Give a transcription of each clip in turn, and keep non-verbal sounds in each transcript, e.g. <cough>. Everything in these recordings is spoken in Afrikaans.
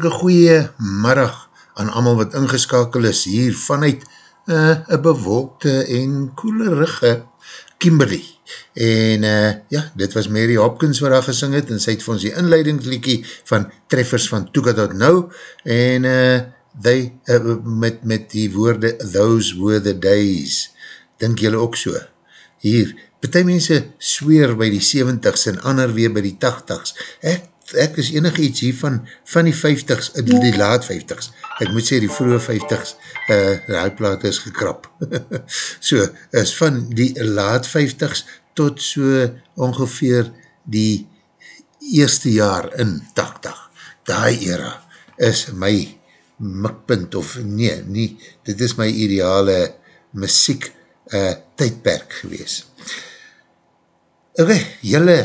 hartelike goeie middag aan allemaal wat ingeskakel is hier vanuit eh, een uh, bewolkte en koelerige Kimberley. En uh, ja, dit was Mary Hopkins wat daar gesing het en sy het vir ons die inleidingsliekie van Treffers van Toeka Dot Nou en uh, they, uh, met, met die woorde Those were the days. Dink jylle ook so? Hier, partij mense sweer by die 70s en ander weer by die 80s. Ek ek is enig iets hier van, die 50s, die laat 50s, ek moet sê die vroege 50s, uh, die plaat is gekrap. <laughs> so, is van die laat 50s tot so ongeveer die eerste jaar in 80. Daai era is my mikpunt, of nee, nie, dit is my ideale muziek uh, tydperk gewees. Ok, jylle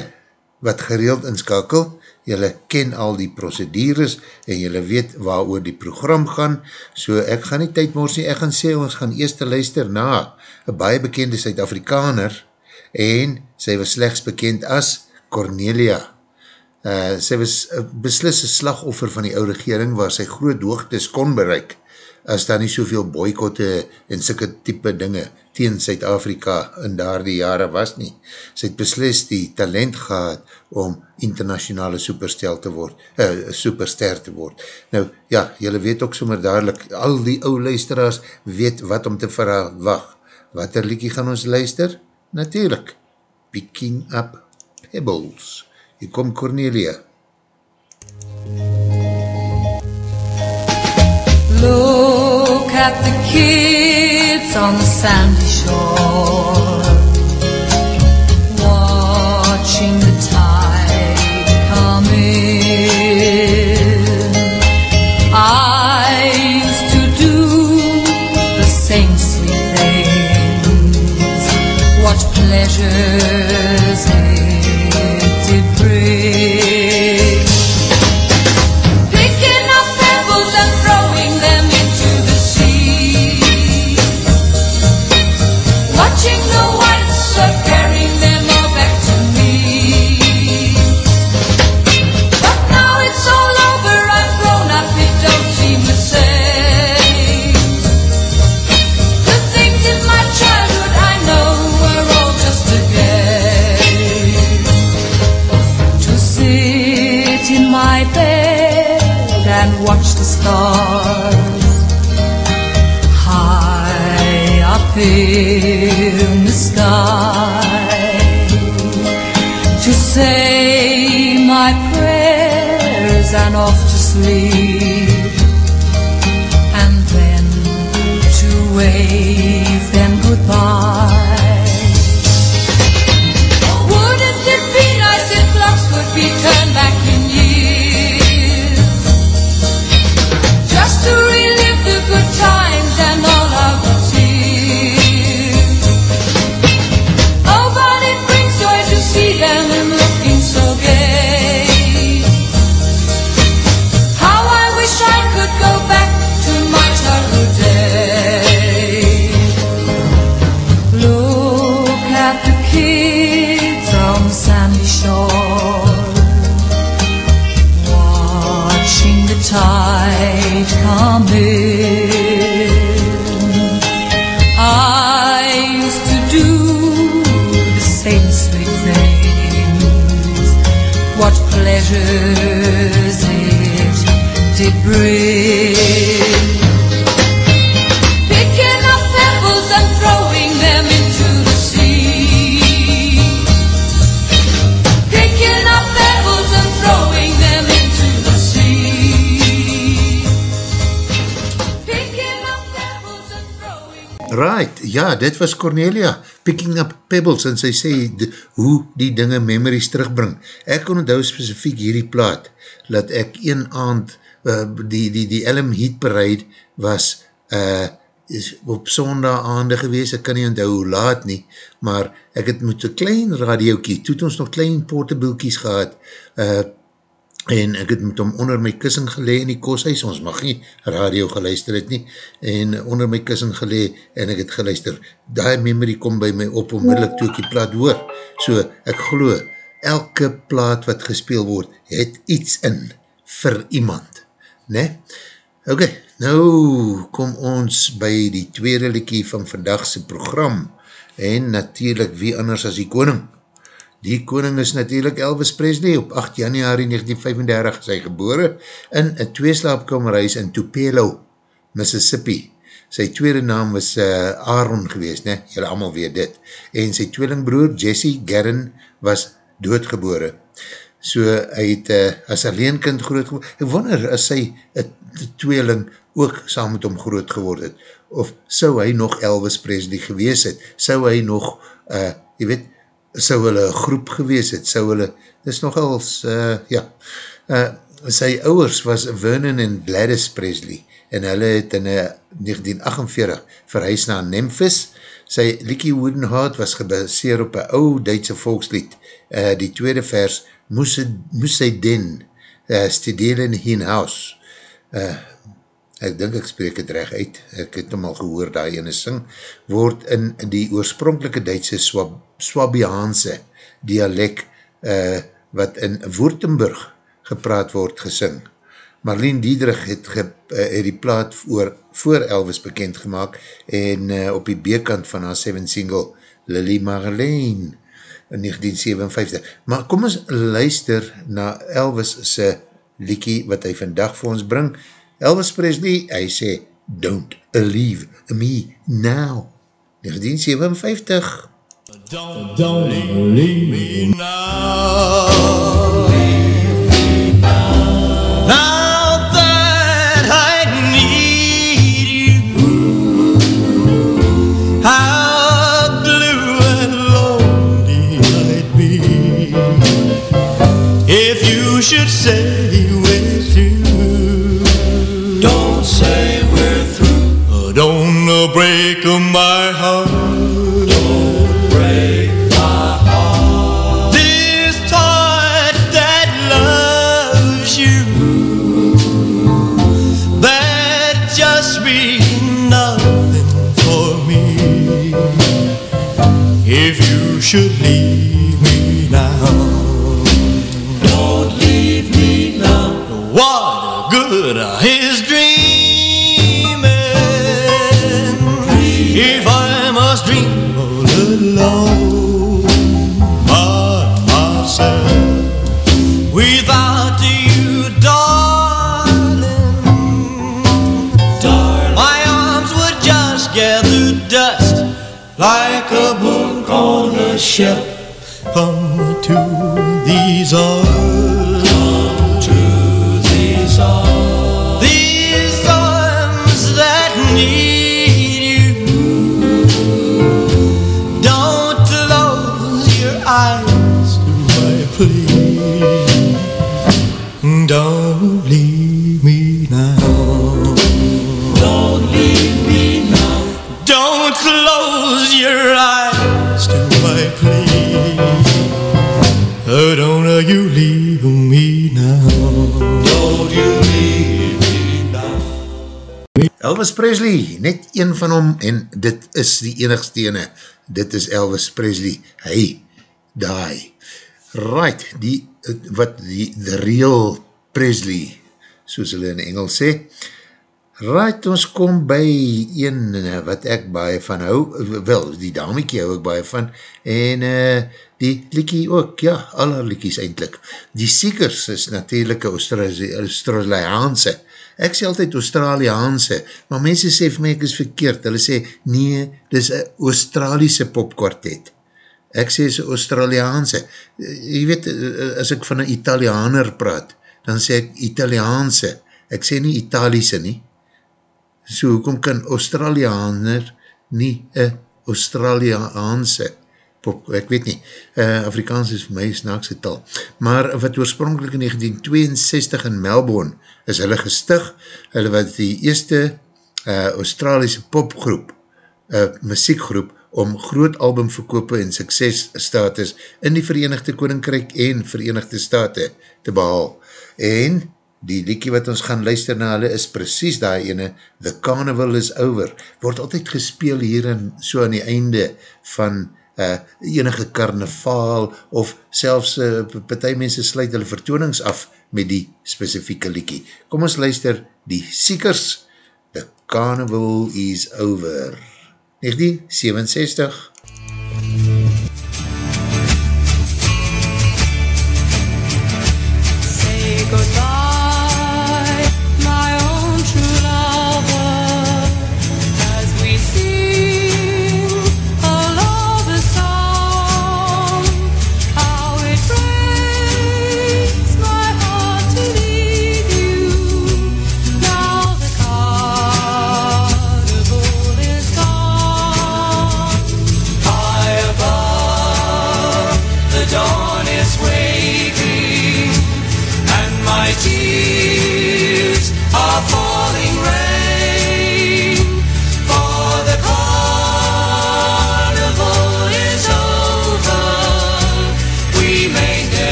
wat gereeld inskakel, jylle ken al die procedures en jylle weet waar oor die program gaan, so ek gaan nie tyd mors nie, ek gaan sê, ons gaan eerst te luister na een baie bekende Suid-Afrikaner en sy was slechts bekend as Cornelia. Uh, sy was beslis een slagoffer van die oude regering waar sy groot hoogtes kon bereik as daar nie soveel boykotte en sikke type dinge tegen Suid-Afrika in daar die jare was nie. Sy het beslis die talent gehad om internationale superstel te word, uh, superster te word. Nou, ja, jylle weet ook sommer dadelijk, al die ou luisteraars weet wat om te verwacht. Wat er liekie gaan ons luister? Natuurlijk, Picking Up Pebbles. Hier kom Cornelia. Look at the kids on the sandy shore, watching the tide come in. I used to do the same sweet things. What pleasures stars. High up in the sky. To say my prayers and off to sleep. And then to wave them Right, ja, dit was Cornelia, Picking Up Pebbles, en sy sê de, hoe die dinge memories terugbring. Ek kon onthou specifiek hierdie plaat, dat ek een aand, uh, die, die, die Elm Heat Parade was uh, op sondag aande gewees, ek kan nie onthou hoe laat nie, maar ek het met een klein radiokie, toet ons nog klein portabelkies gehad, uh, en ek het met hom onder my kussing gelee in die koshuis, ons mag nie radio geluister het nie, en onder my kussing gelee, en ek het geluister, die memory kom by my op onmiddellik toe ek die plaat hoor, so ek glo, elke plaat wat gespeel word, het iets in vir iemand, ne? Ok, nou kom ons by die tweede liekie van vandagse program, en natuurlijk wie anders as die koning, Die koning is natuurlijk Elvis Presley op 8 januari 1935 is hy gebore in een tweeslaapkamerhuis in Tupelo, Mississippi. Sy tweede naam was uh, Aaron gewees, ne? Julle allemaal weet dit. En sy tweelingbroer Jesse Garren was doodgebore. So hy het uh, as alleenkind groot geword. Ek wonder as sy een tweeling ook saam met hom groot geword het. Of sou hy nog Elvis Presley gewees het? Sou hy nog, uh, jy weet, sou hulle groep gewees het, sou hulle, dis nogals, uh, ja, uh, sy ouwers was Vernon en Gladys Presley, en hulle het in uh, 1948 verhuis na Memphis, sy Likie Wooden Heart was gebaseer op een ou Duitse volkslied, uh, die tweede vers, moes sy den, uh, studeren in hien house, uh, ek dink ek spreek het recht uit, ek het hom al gehoor daar ene sing, word in die oorspronkelike Duitse Swab, Swabiaanse dialek uh, wat in Woertenburg gepraat word gesing. Marlene Diedrich het, ge, uh, het die plaat voor, voor Elvis bekend gemaakt en uh, op die beerkant van haar seven single Lily Marlene in 1957. Maar kom ons luister na Elvis liekie wat hy vandag vir ons bring, Elvis Presley, hy sê, don't leave me now. 1957. Don't, don't leave me now. Now on a shelf. Come to these arms. Elvis Presley, net een van hom en dit is die enigste ene, dit is Elvis Presley, hy, die, right, die, wat die, the real Presley, soos hulle in Engels sê, right, ons kom by een wat ek baie van hou, wel, die damiekie hou ek baie van, en uh, die liekie ook, ja, alle liekies eindelijk, die Seekers is natuurlijk Australiaanse, ek sê altyd Australiaanse, maar mense sê vir my ek is verkeerd, hulle sê, nee, dis een Australiese popkwartet, ek sê is Australiaanse, jy weet, as ek van een Italianer praat, dan sê ek Italiaanse, ek sê nie Italiese nie, so hoekom kan Australianer nie een Australiaanse pop, ek weet nie, uh, Afrikaans is vir my snaakse taal, maar wat oorspronkelijk in 1962 in Melbourne is hulle gestig, hulle wat die eerste uh, Australiese popgroep, uh, muziekgroep, om groot albumverkope en suksesstatus in die Verenigde Koninkryk en Verenigde State te behaal. En die liekie wat ons gaan luister na hulle is precies die ene, The Carnival is Over, word altyd gespeel hier in, so aan die einde van uh, enige karnevaal of selfs uh, partijmense sluit hulle vertoonings af met die specifieke liekie. Kom ons luister die Seekers, The Carnival is Over. 1967 Say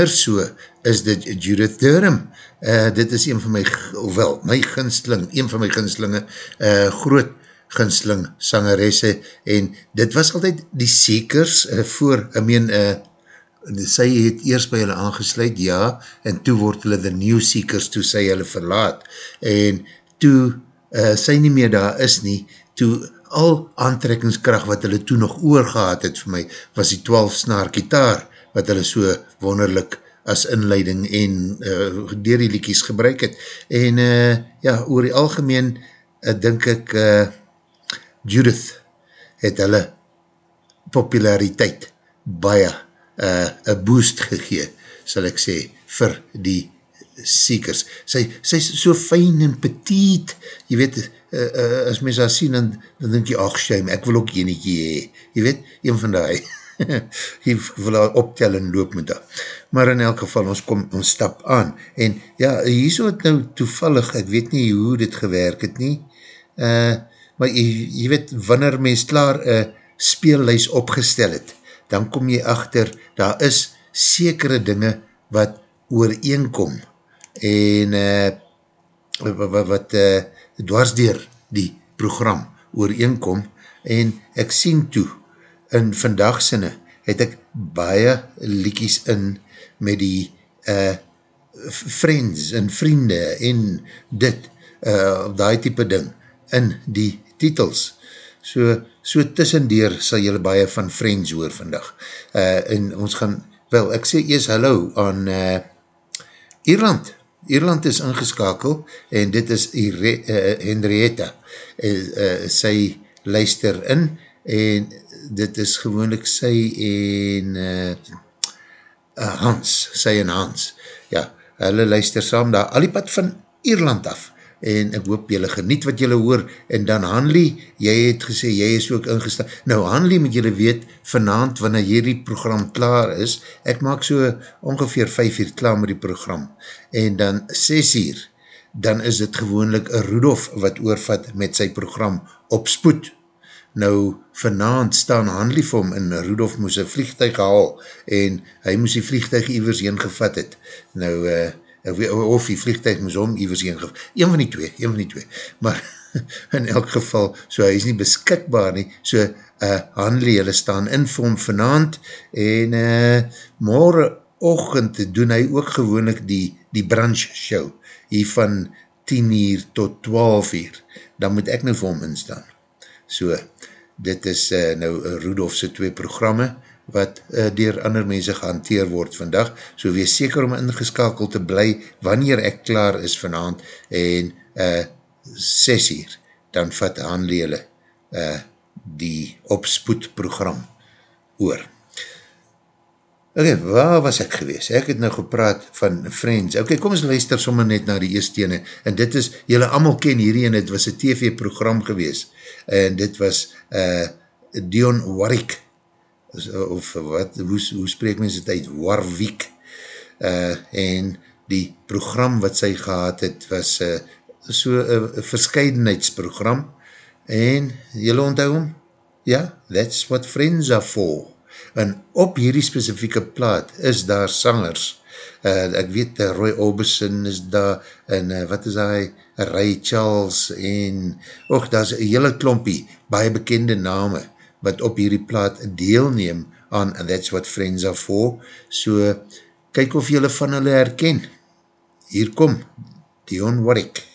meer so is dit Judith Durham. Uh, dit is een van my, ofwel, my ginsteling, een van my ginstelinge, uh, groot ginsteling sangeresse en dit was altyd die Seekers uh, voor, ek meen, uh, sy het eerst by hulle aangesluit, ja, en toe word hulle the New Seekers, toe sy hulle verlaat, en toe uh, sy nie meer daar is nie, toe al aantrekkingskracht wat hulle toe nog oorgehaad het vir my, was die 12 snaar gitaar, wat hulle so wonderlik as inleiding en uh, dier die liekies gebruik het. En uh, ja, oor die algemeen, uh, denk ek, uh, Judith het hulle populariteit baie uh, een boost gegee, sal ek sê, vir die seekers. Sy, sy is so fijn en petiet, jy weet, uh, uh, as mens haar sien, dan, dan denk jy, ach, shame, ek wil ook enetjie hee. Jy weet, een van die, <laughs> jy wil haar optel en loop met haar. Maar in elk geval, ons kom, ons stap aan. En ja, hier so het nou toevallig, ek weet nie hoe dit gewerk het nie, uh, maar jy, jy weet, wanneer mens klaar uh, speellys opgestel het, dan kom jy achter, daar is sekere dinge wat ooreenkom en uh, wat, wat uh, dwarsdeer die program ooreenkom en ek sien toe in vandagsinne het ek baie liekies in met die uh, friends en vriende en dit, uh, die type ding in die titels. So, so tussendeer sal jylle baie van friends hoor vandag. Uh, en ons gaan, wel, ek sê eers hallo aan uh, Ierland. Ierland is ingeskakel en dit is Ire, uh, Henrietta. Uh, uh, sy luister in en dit is gewoonlik sy en uh, Hans, sy en Hans. Ja, hulle luister saam daar al die pad van Ierland af en ek hoop jylle geniet wat jylle hoor en dan Hanlie, jy het gesê jy is ook ingestaan, nou Hanlie moet jylle weet vanavond wanneer hierdie program klaar is, ek maak so ongeveer 5 uur klaar met die program en dan 6 uur dan is dit gewoonlik Rudolf wat oorvat met sy program op spoed nou vanavond staan Hanlie vir hom en Rudolf moes een vliegtuig haal en hy moes die vliegtuig ivers heen gevat het. Nou uh, of die vliegtuig moes om ivers heen gevat, een van die twee, een van die twee, maar <laughs> in elk geval, so hy is nie beskikbaar nie, so uh, Hanlie, hulle staan in vir hom vanavond, en uh, morgen ochend doen hy ook gewoonlik die, die branch show, hier van 10 uur tot 12 uur, dan moet ek nou vir hom instaan. So, dit is uh, nou Rudolfse twee programme, wat uh, dier ander mense gehanteer word vandag, so wees seker om ingeskakeld te bly wanneer ek klaar is vanavond en uh, ses uur, dan vat aanlele uh, die opspoed program oor. Ok, waar was ek gewees? Ek het nou gepraat van Friends. Ok, kom ons luister sommer net na die eerste ene. En dit is, jylle allemaal ken hierdie en het was een TV program gewees. En dit was uh, Dion Warwick of wat, hoe, hoe spreek mens het uit, Warwick, uh, en die program wat sy gehad het, was uh, so een verscheidenheidsprogram, en jylle onthou hom? Ja, that's what friends are for. En op hierdie specifieke plaat is daar sangers, uh, ek weet, uh, Roy Orbison is daar, en uh, wat is hy, Ray Charles, en, och, daar is een hele klompie, baie bekende name, wat op hierdie plaat deelneem aan And That's What Friends Are For. So, kyk of jylle van hulle herken. Hier kom, Dion Warwick.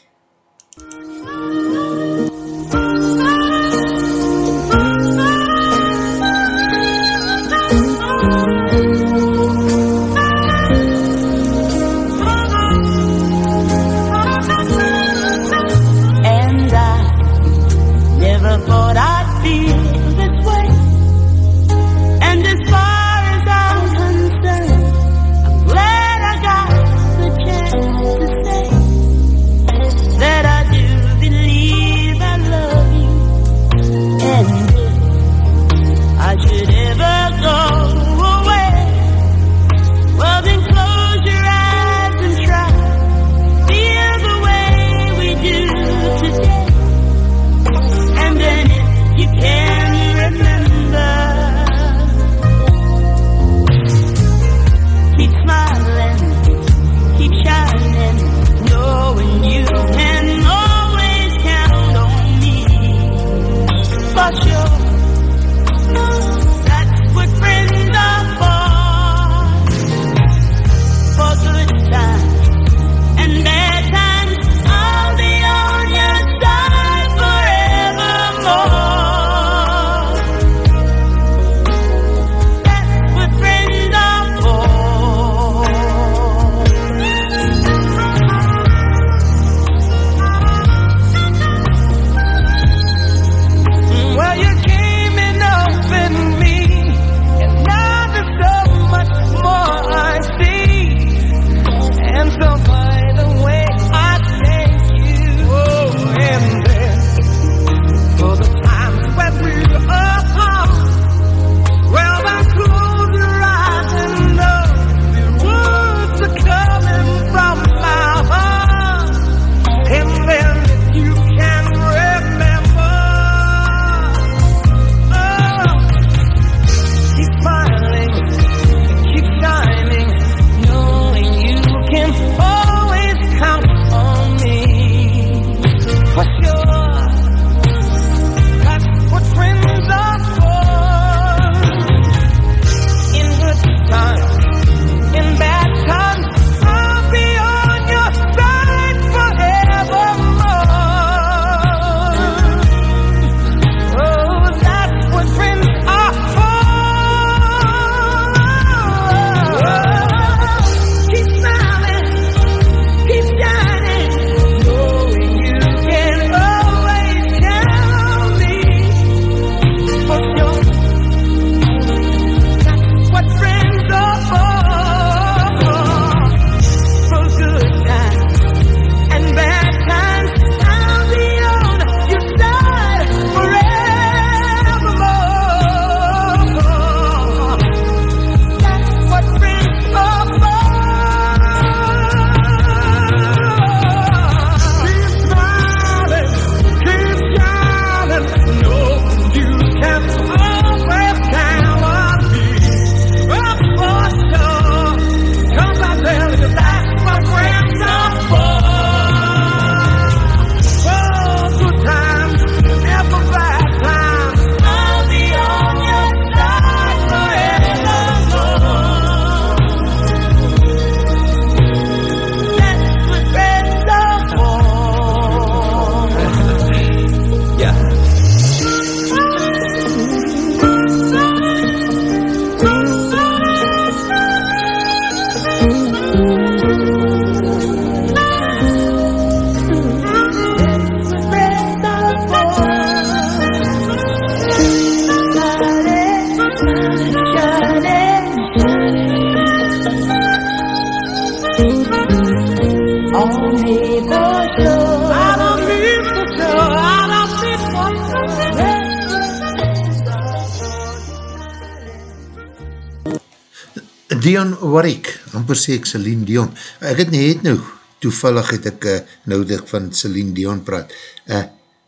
Amper sê ek Celine Dion. Ek het net nou, toevallig het ek uh, nou dat van Celine Dion praat, uh,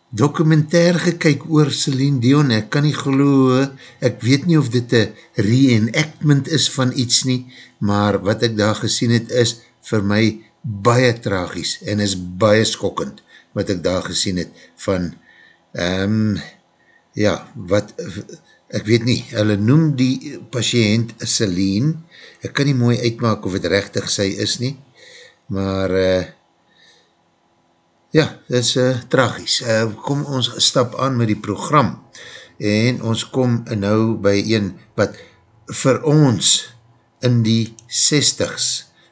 documentair gekyk oor Celine Dion, ek kan nie geloof, ek weet nie of dit een reenactment is van iets nie, maar wat ek daar gesien het is vir my baie tragies en is baie skokkend wat ek daar gesien het van um, ja, wat ek weet nie, hulle noem die patiënt Celine, ek kan nie mooi uitmaak of het rechtig sy is nie, maar uh, ja, dit is uh, tragies. Uh, kom ons stap aan met die program en ons kom nou by een wat vir ons in die 60s,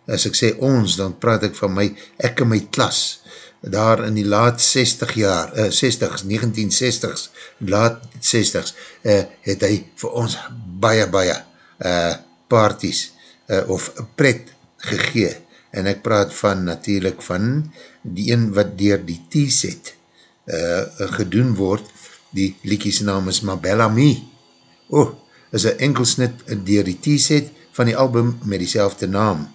as ek sê ons, dan praat ek van my, ek en my klas, daar in die laat 60 jaar, uh, 60s, 1960s, laat 60s, uh, het hy vir ons baie, baie uh, parties uh, of pret gegee. En ek praat van natuurlijk van die een wat dier die T-set uh, gedoen word, die liekies naam is Mabella Me. Oh, is een enkelsnit dier die T-set van die album met die naam.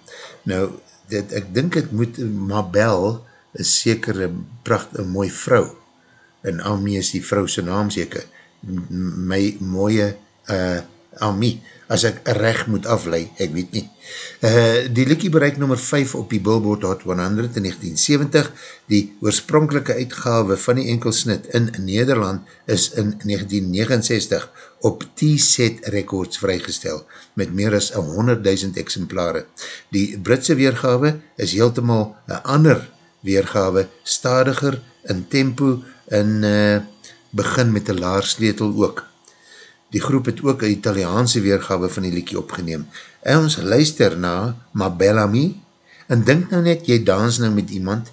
Nou, dit, ek dink het moet Mabel, is seker een pracht, een mooi vrou, en Ami is die vrou sy naam seker, my mooie uh, Ami, as ek recht moet aflei, ek weet nie. Uh, die Likkie bereik nummer 5 op die Billboard Hot 100 in 1970, die oorspronkelike uitgave van die enkelsnit in Nederland is in 1969 op T-Set Records vrygestel, met meer as 100.000 exemplare. Die Britse weergave is heeltemaal een ander weergawe stadiger in tempo en uh, begin met een laarsleetel ook. Die groep het ook een Italiaanse weergawe van die liekie opgeneem. En ons luister na Ma Bellamy en denk nou net, jy dans nou met iemand,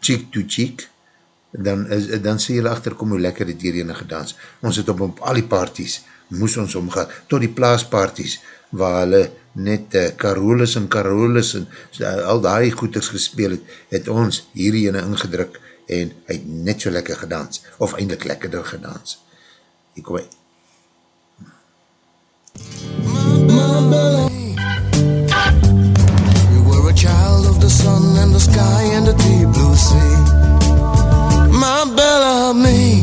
cheek to cheek, dan, is, dan sê jylle achterkom hoe lekker het hierin gedans. Ons het op, op al die parties, moes ons omgaan, tot die plaasparties, waar hulle net uh, Carolus en Carolus en uh, al die goeders gespeel het, het ons hierdie ene ingedruk en hy het net so lekker gedans, of eindelijk lekkerder gedans. Hier kom hy. You were a child of the sun and the sky and the deep blue sea. Ma belle amie.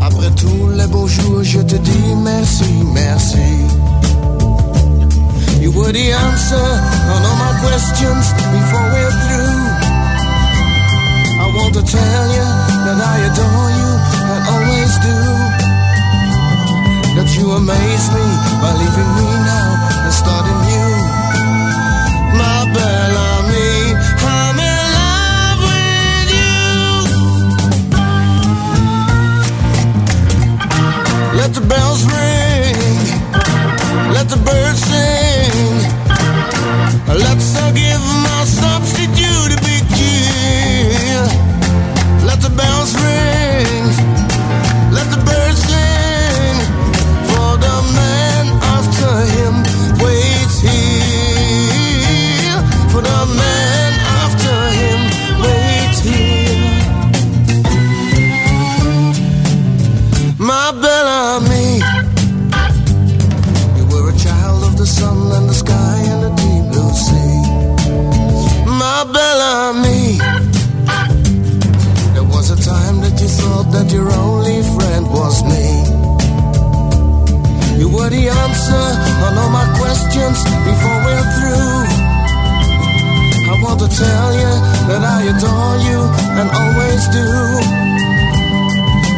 Après tous les beaux jours, je te dis merci, merci. You were the answer on all my questions before we're through. I want to tell you that I adore you and always do. That you amaze me by leaving me now and starting new. My belle amie, I'm in love with you. Let the bells ring, answer on all my questions before we're through. I want to tell you that I adore you and always do.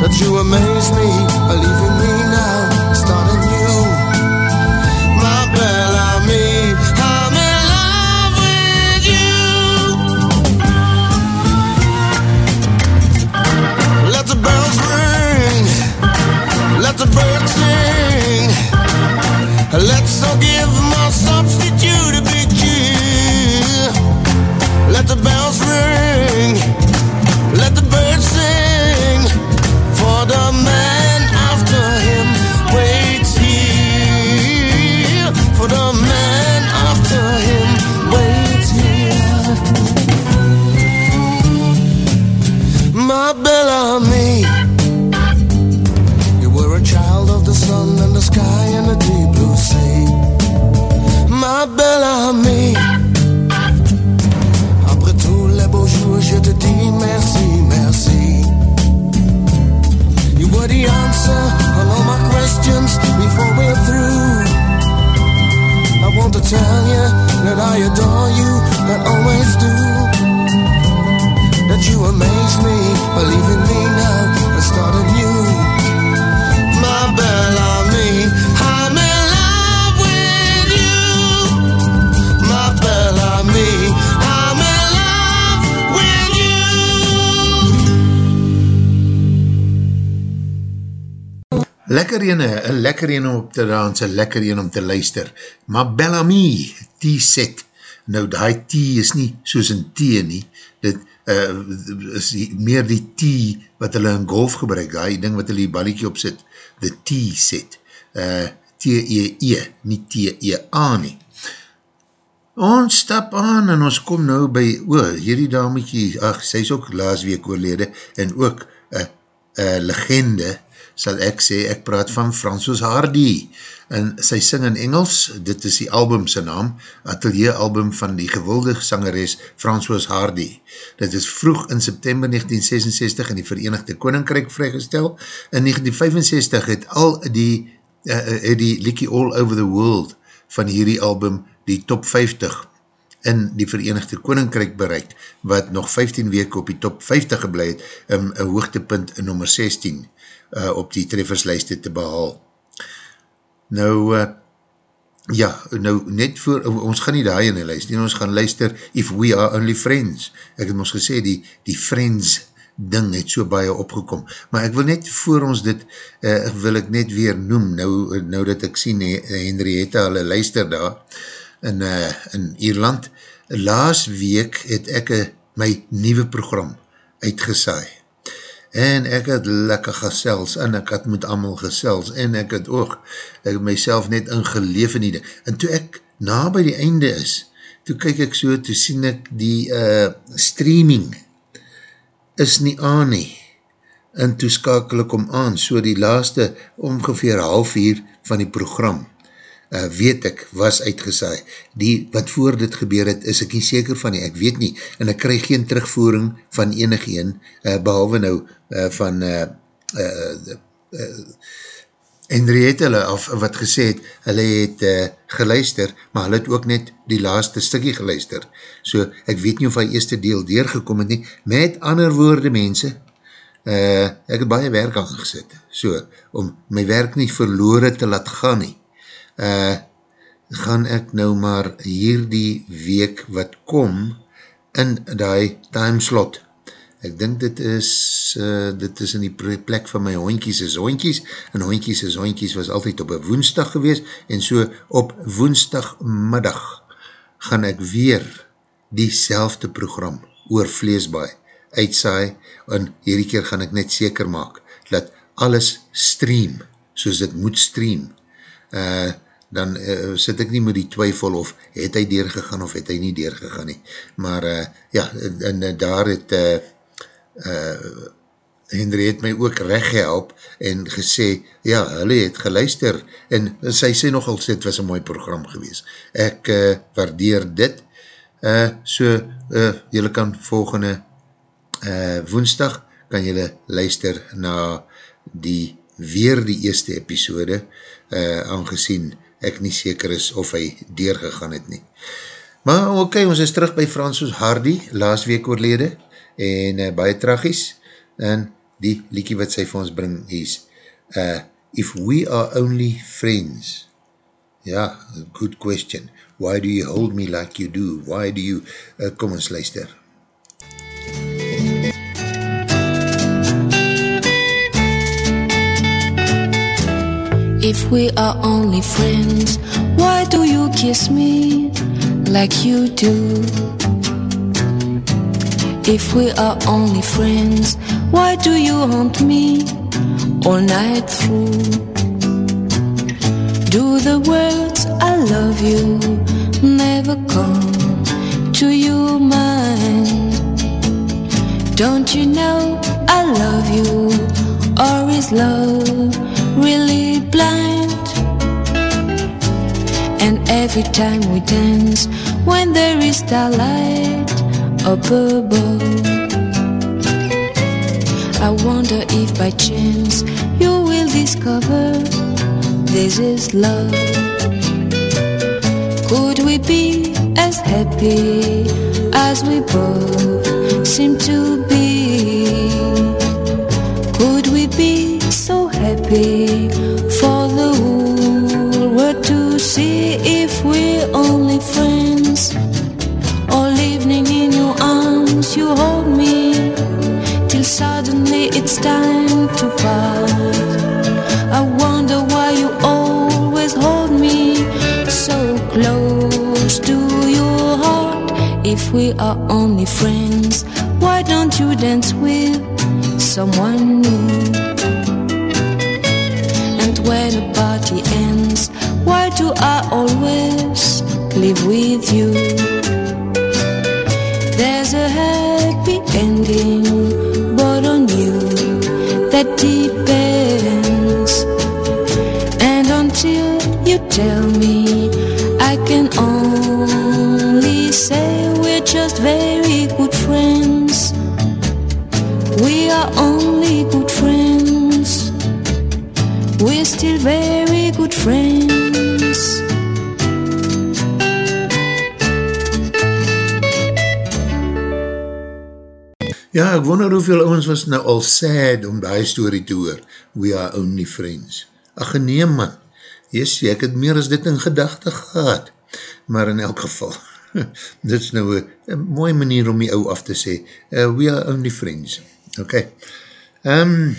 That you amaze me, believing me now, te dans, een lekker ene om te luister. Maar Bellamy, T-set, nou die T is nie soos een T nie, dit uh, is die, meer die T wat hulle in golf gebruik, die ding wat hulle die balliekie op sit, die T-set, uh, T-E-E, nie T-E-A nie. Ons stap aan en ons kom nou by, o, oh, hierdie dametjie, ach, sy is ook laas week oorlede, en ook een uh, uh, legende, sal ek sê, ek praat van Fransos Hardy, en sy sing in Engels, dit is die album sy naam, atelier album van die gewilde sangeres Fransos Hardy. Dit is vroeg in September 1966 in die Verenigde Koninkryk vrygestel, in 1965 het al die, uh, het die Likie All Over the World van hierdie album die top 50 in die Verenigde Koninkryk bereik, wat nog 15 weke op die top 50 geblei het, um, een hoogtepunt in nummer 16 uh, op die trefferslijste te behaal. Nou, uh, ja, nou net voor, ons gaan nie daar in die lijst, nie, ons gaan luister If We Are Only Friends. Ek het ons gesê, die, die Friends ding het so baie opgekom. Maar ek wil net voor ons dit, uh, wil ek net weer noem, nou, nou dat ek sien, Henrietta, hulle luister daar, in, uh, in Ierland. Laas week het ek uh, my nieuwe program uitgesaai. En ek het lekker gesels, en ek het met allemaal gesels, en ek het ook, ek het myself net ingeleef in die ding. En toe ek na by die einde is, toe kyk ek so, toe sien ek die uh, streaming is nie aan nie. En toe skakel ek om aan, so die laaste ongeveer half uur van die program uh, weet ek, was uitgesaai. Die wat voor dit gebeur het, is ek nie seker van nie, ek weet nie, en ek krijg geen terugvoering van enig een, uh, behalwe nou uh, van uh, uh, uh, Henriette hulle, of wat gesê het, hulle het uh, geluister, maar hulle het ook net die laaste stikkie geluister. So, ek weet nie of hy eerste deel deurgekom het nie, met ander woorde mense, uh, ek het baie werk aangesit, so, om my werk nie verloore te laat gaan nie uh, gaan ek nou maar hierdie week wat kom in die timeslot. Ek dink dit is uh, dit is in die plek van my hondkies is hondkies en hondkies is hondkies was altyd op een woensdag gewees en so op woensdagmiddag gaan ek weer die selfde program oor vleesbaai uitsaai en hierdie keer gaan ek net seker maak dat alles stream soos dit moet stream uh, dan uh, sit ek nie met die twyfel of het hy deurgegaan of het hy nie deurgegaan nie. Maar uh, ja, en, en daar het uh, uh, Henry het my ook reggehelp en gesê, ja, hulle het geluister en sy sê nogal, dit was een mooi program gewees. Ek uh, waardeer dit, uh, so uh, jylle kan volgende uh, woensdag kan jylle luister na die weer die eerste episode, uh, aangezien ek nie seker is of hy deurgegaan het nie. Maar ok, ons is terug by Fransos Hardy, laas week oorlede, en uh, baie tragies, en die liekie wat sy vir ons bring is, uh, If we are only friends, ja, good question, why do you hold me like you do, why do you, uh, kom ons luister. If we are only friends, why do you kiss me like you do? If we are only friends, why do you haunt me all night through? Do the words I love you never come to your mind? Don't you know I love you, or is love really blind? And every time we dance, when there is starlight up above, I wonder if by chance you will discover this is love. Could we be as happy as we both seem to be? for the world to see if we're only friends. All evening in your arms you hold me till suddenly it's time to part. I wonder why you always hold me so close to your heart. If we are only friends, why don't you dance with someone new? Do I always live with you? There's a happy ending, but on you that depends. And until you tell me, I can only say we're just very good friends. We are only good friends. We're still very good friends. Ja, ek wonder hoeveel ons was nou al sad om die story te hoor. We are only friends. Ach nee man, yes, ek het meer as dit in gedachte gehad. Maar in elk geval, <laughs> dit is nou een mooie manier om die ou af te sê. Uh, we are only friends. Ok. Um,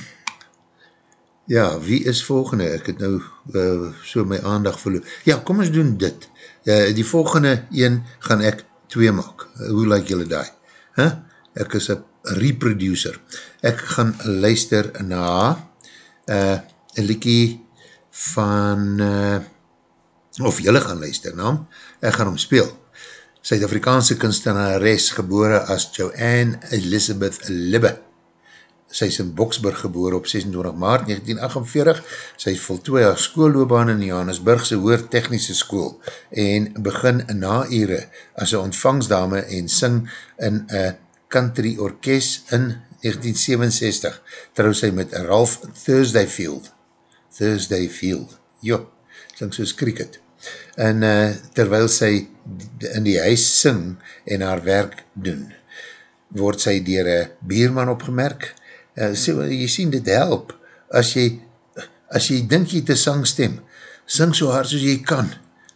ja, wie is volgende? Ek het nou uh, so my aandag verloor. Ja, kom ons doen dit. Uh, die volgende een gaan ek twee maak. Uh, hoe like julle die? Huh? Ek is een reproducer. Ek gaan luister na uh, een liekie van uh, of jylle gaan luister na hom, ek gaan hom speel. Suid-Afrikaanse kunstenares gebore as Joanne Elizabeth Libbe. Sy is in Boksburg gebore op 26 maart 1948. Sy voltooi haar skoolloobaan in Johannesburgse Hoor Technische School en begin na ure as een ontvangsdame en sing in een country orkest in 1967, trouw sy met Ralph Thursdayfield. Thursdayfield, jo, sing soos cricket. En uh, terwyl sy in die huis sing en haar werk doen, word sy dier een bierman opgemerk. Uh, so, jy sien, dit help, as jy, as jy dink jy te sang stem, sing so hard soos jy kan,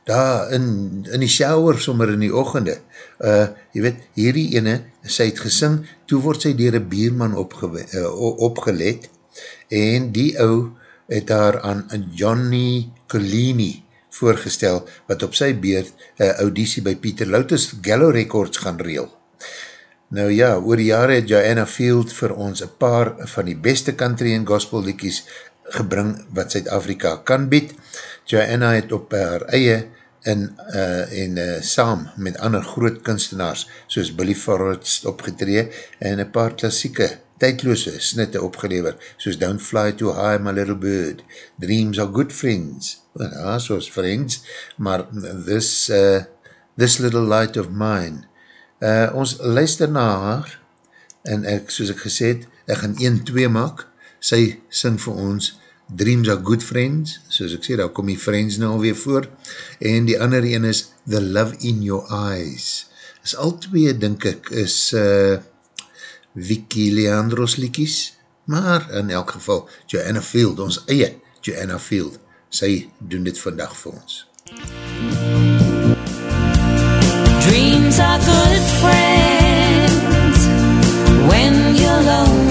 daar in, in die shower sommer in die ochende, uh, jy weet, hierdie ene, sy het gesing, toe word sy dier een bierman opge, uh, opgelet, en die ou het daar aan Johnny Collini voorgestel, wat op sy beurt uh, auditie by Pieter Loutus Gallo Records gaan reel. Nou ja, oor die jare het Joanna Field vir ons een paar van die beste country en gospel liekies gebring wat Zuid-Afrika kan bied. Joanna het op haar eie in, uh, en uh, saam met ander groot kunstenaars soos Billy Forrest opgetree en een paar klassieke tydloose snitte opgelever soos Don't Fly Too High My Little Bird, Dreams Are Good Friends, ja, soos Friends, maar This, uh, this Little Light of Mine. Uh, ons luister na haar en ek, soos ek gesê het, ek gaan 1-2 maak, sy sing vir ons Dreams are good friends, soos ek sê, daar kom die friends nou alweer voor, en die ander een is The Love in Your Eyes. Is al twee, denk ek, is uh, Vicky Leandros liekies, maar in elk geval, Joanna Field, ons eie Joanna Field, sy doen dit vandag vir ons. Dreams are good friends when you're lonely.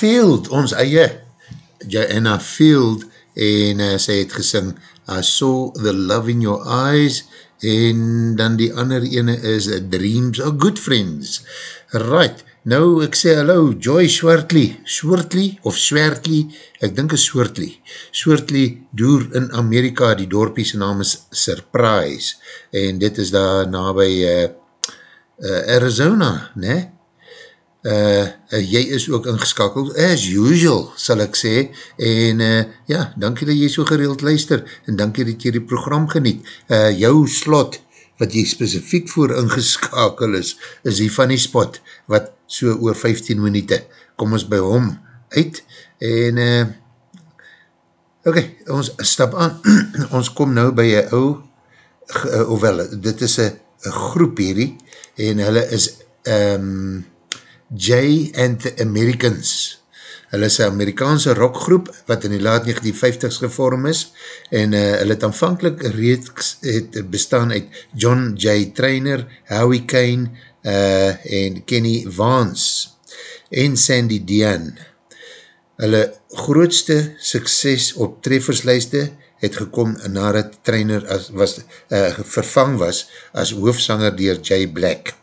Field, ons eie Joanna Field en uh, sy het gesing I saw the love in your eyes en dan die ander ene is uh, Dreams are good friends. Right, nou ek sê hallo Joy Swartley, Swartley of Swartley, ek dink is Swartley Swartley doer in Amerika die dorpie sy naam is Surprise en dit is daar na by uh, uh, Arizona ne? Uh, jy is ook ingeskakeld, as usual, sal ek sê, en uh, ja, dankie dat jy so gereeld luister, en dankie dat jy die program geniet. Uh, jou slot, wat jy specifiek voor ingeskakel is, is die funny spot, wat so oor 15 minuten, kom ons by hom uit, en uh, ok, ons stap aan, <clears throat> ons kom nou by een ou, uh, ofwel, dit is een groep hierdie, en hulle is, um, Jay and the Americans. Hulle is een Amerikaanse rockgroep wat in die laat 1950s gevorm is en uh, hulle het aanvankelijk reeds het bestaan uit John J. Trainer, Howie Kane uh, en Kenny Vance en Sandy Diane. Hulle grootste sukses op trefferslijste het gekom nadat Trainer as, was, uh, vervang was as hoofsanger dier Jay Black.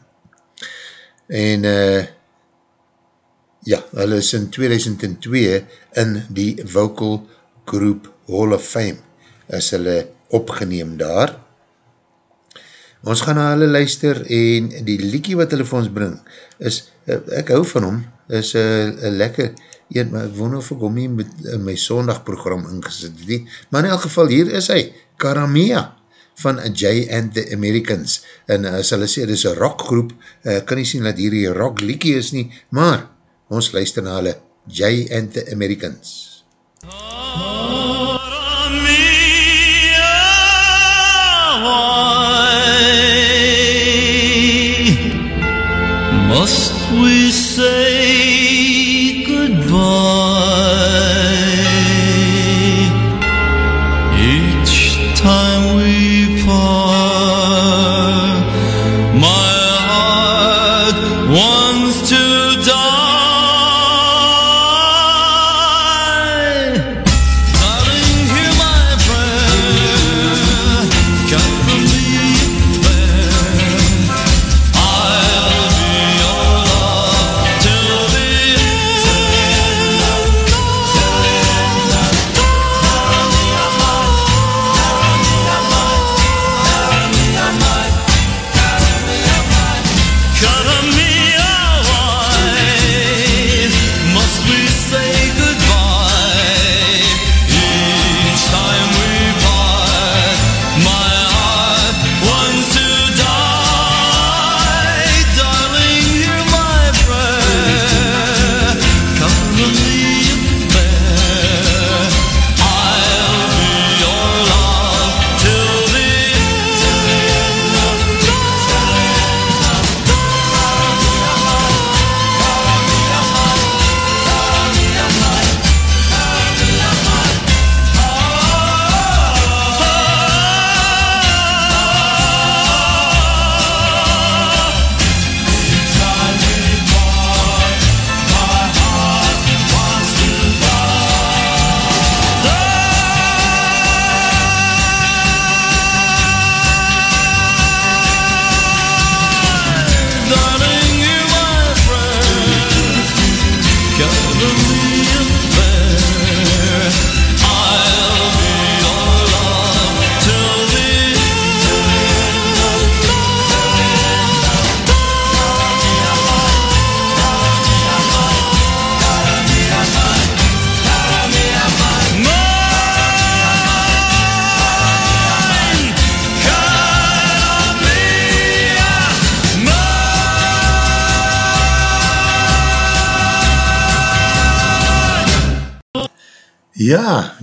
En uh, Ja, hulle is in 2002 in die Vocal Group Hall of Fame is hulle opgeneem daar. Ons gaan na hulle luister en die liekie wat hulle vir ons bring is, ek hou van hom, is een lekker een, maar ek wonder of ek hom nie met, in my sondagprogram ingesit die, maar in elk geval hier is hy, Karamea van Jay and the Americans en as hulle sê, dit is een rockgroep, uh, kan nie sien dat hier die rock liekie is nie, maar ons luister na hulle, Jay and the Americans. Must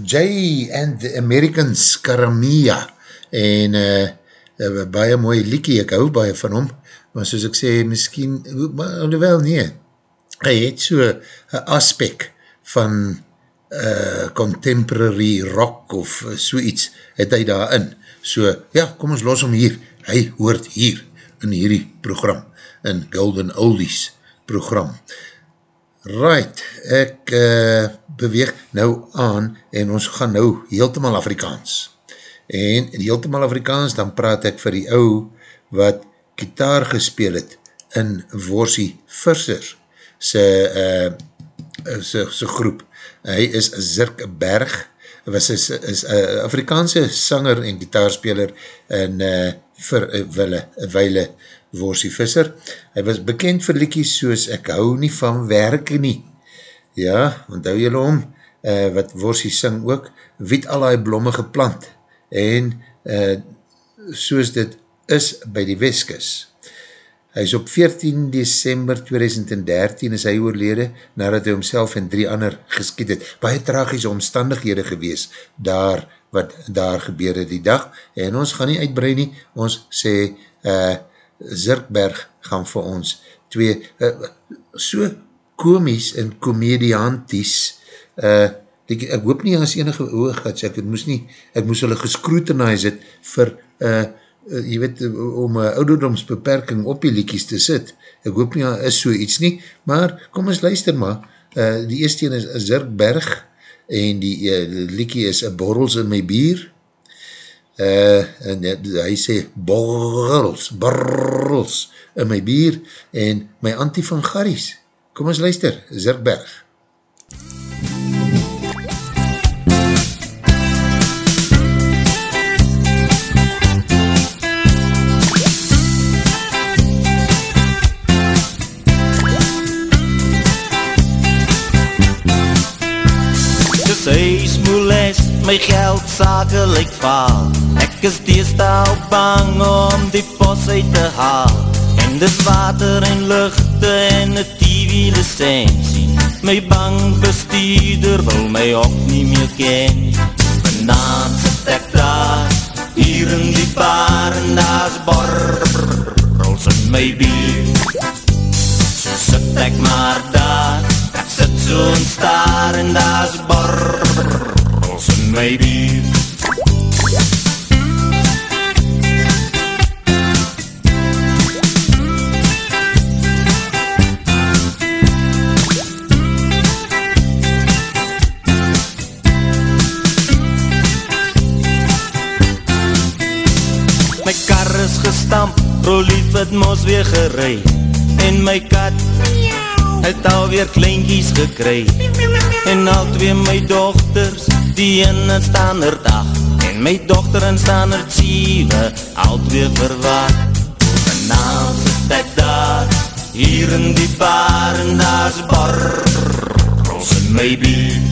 Jay and the Americans, Karamia, en uh, uh, baie mooi liekie, ek hou baie van hom, maar soos ek sê, miskien, alhoewel nie, hy het so een aspect van uh, contemporary rock of uh, so iets, het hy daarin. So, ja, kom ons los hom hier, hy hoort hier, in hierdie program, in Golden Oldies program. Right, ek uh, beweeg nou aan en ons gaan nou heeltemal Afrikaans. En heeltemal Afrikaans, dan praat ek vir die ou wat kitaar gespeel het in Worsie Visser sy, uh, sy, sy groep. Hy is Zirk Berg, was is, is uh, Afrikaanse sanger en gitaarspeler in uh, vir uh, wille, wille Worsie Visser. Hy was bekend vir liekies soos ek hou nie van werke nie. Ja, onthou jylle om, uh, wat Worsie sing ook, wiet al die blomme geplant en uh, soos dit is by die Weskus. Hy is op 14 december 2013 is hy oorlede nadat hy homself en drie ander geskiet het. Baie tragische omstandighede gewees daar wat daar gebeurde die dag en ons gaan nie uitbrei nie, ons sê uh, Zirkberg gaan vir ons twee, uh, so komies en komedianties, uh, ek, ek hoop nie as enige oog het, ek moes nie, ek moes hulle geskroutenize het vir, uh, uh, jy weet, om uh, ouderdomsbeperking op die liekies te sit, ek hoop nie, is so iets nie, maar kom ons luister maar, uh, die eerste is Zirkberg, en die uh, liekie is Borrels in my bier, uh, en hy sê borrels, borrels in my bier en my antie van Garries. Kom ons luister, Zirkberg. Dis my geld sakelijk vaal. Ek is deesdaal bang om die pos uit te haal. En dis water en luchte en een TV licentie My bang bestuurder wil my ook nie meer ken. Vanavond sit ek daar, hier in die bar en daar's borrels in my bier. So sit ek maar daar, ek sit so en staar en daar's borrels in my bier My kar is gestamp, Rolief het mos weer gerei. En my kat het alweer kleinkies gekry. En al twee my dochters, Die ene staan er dag en my dochter en staan er tjewe, al twee verwaar. Vanavond sit ek daar, hier in die bar en daar's bar, roos in my bier.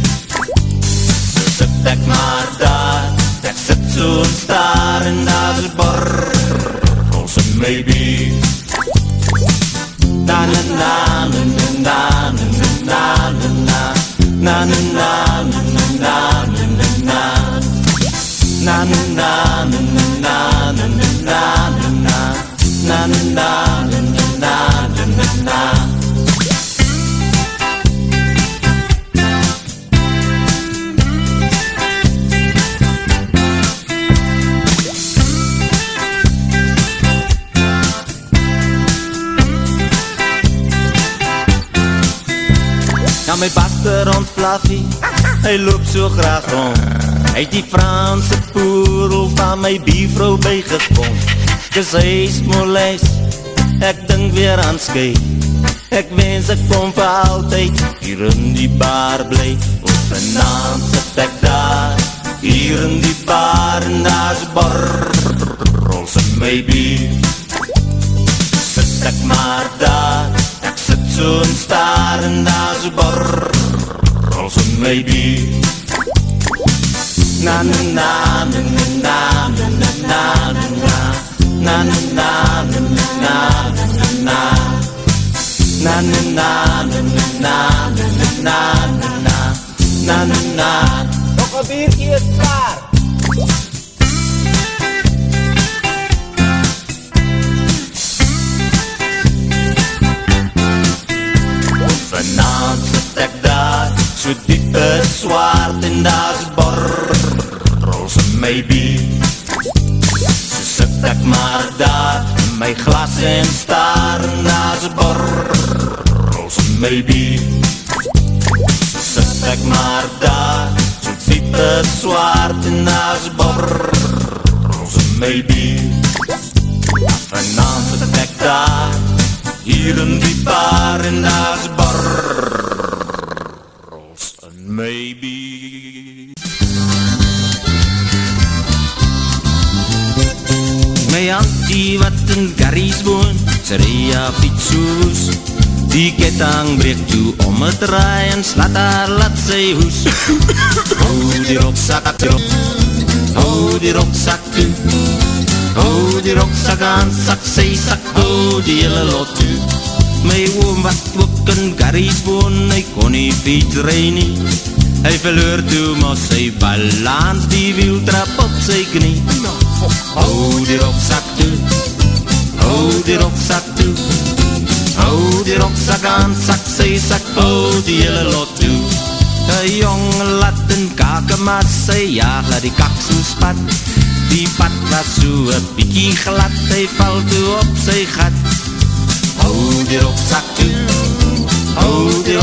So sit ek maar daar, ek sit so en staar en daar's bar, roos in my bier. Na na na na na na na na 나는 나는 나는 나 나는 나는 나는 나는 나 나는 나는 my baster rond Fluffy Hy loop so graag rond. Hy die Franse poerel van my bievrou bygekom. Dis hy is moles Ek dink weer aan skui Ek wens ek kom vir altyd Hier in die bar bly. Of vanavond sit ek daar Hier in die bar En daar's borrels in my bier. Sit ek maar daar So en staar En daar's borrels in my bier Na na na na na na na na na na Na na na na na na na so diep is swart en daar's borrels in my bier. So sit ek maar daar, in my glas en staar en daar's borrels in my bier. So sit ek maar daar, so diep is swart en daar's borrels in my bier. Vanavond sit ek daar, hier in die bar en daar's borrels in my auntie wat in Garries woon, sy ria fietsoes. Die ketting breek toe om het draai en slaat haar laat sy hoes. <coughs> Hou die roksak toe, hou die roksak toe. Hou die roksak aan, sak sy sak, hou die hele lot toe. My oom wat ook in Garries woon, hy kon nie fiets rij nie. Hy verloor toe maar sy balans, die wiel trap op sy knie. Hou die roksak toe, hou die roksak toe. Hou die roksak aan, sak sy sak, hou die hele lot toe. Een jonge lat en kakemaat, sy jaag laat die kak so spat. Die pad was so een bykie glad, hy val toe op sy gat. Hou die roksak toe, hou die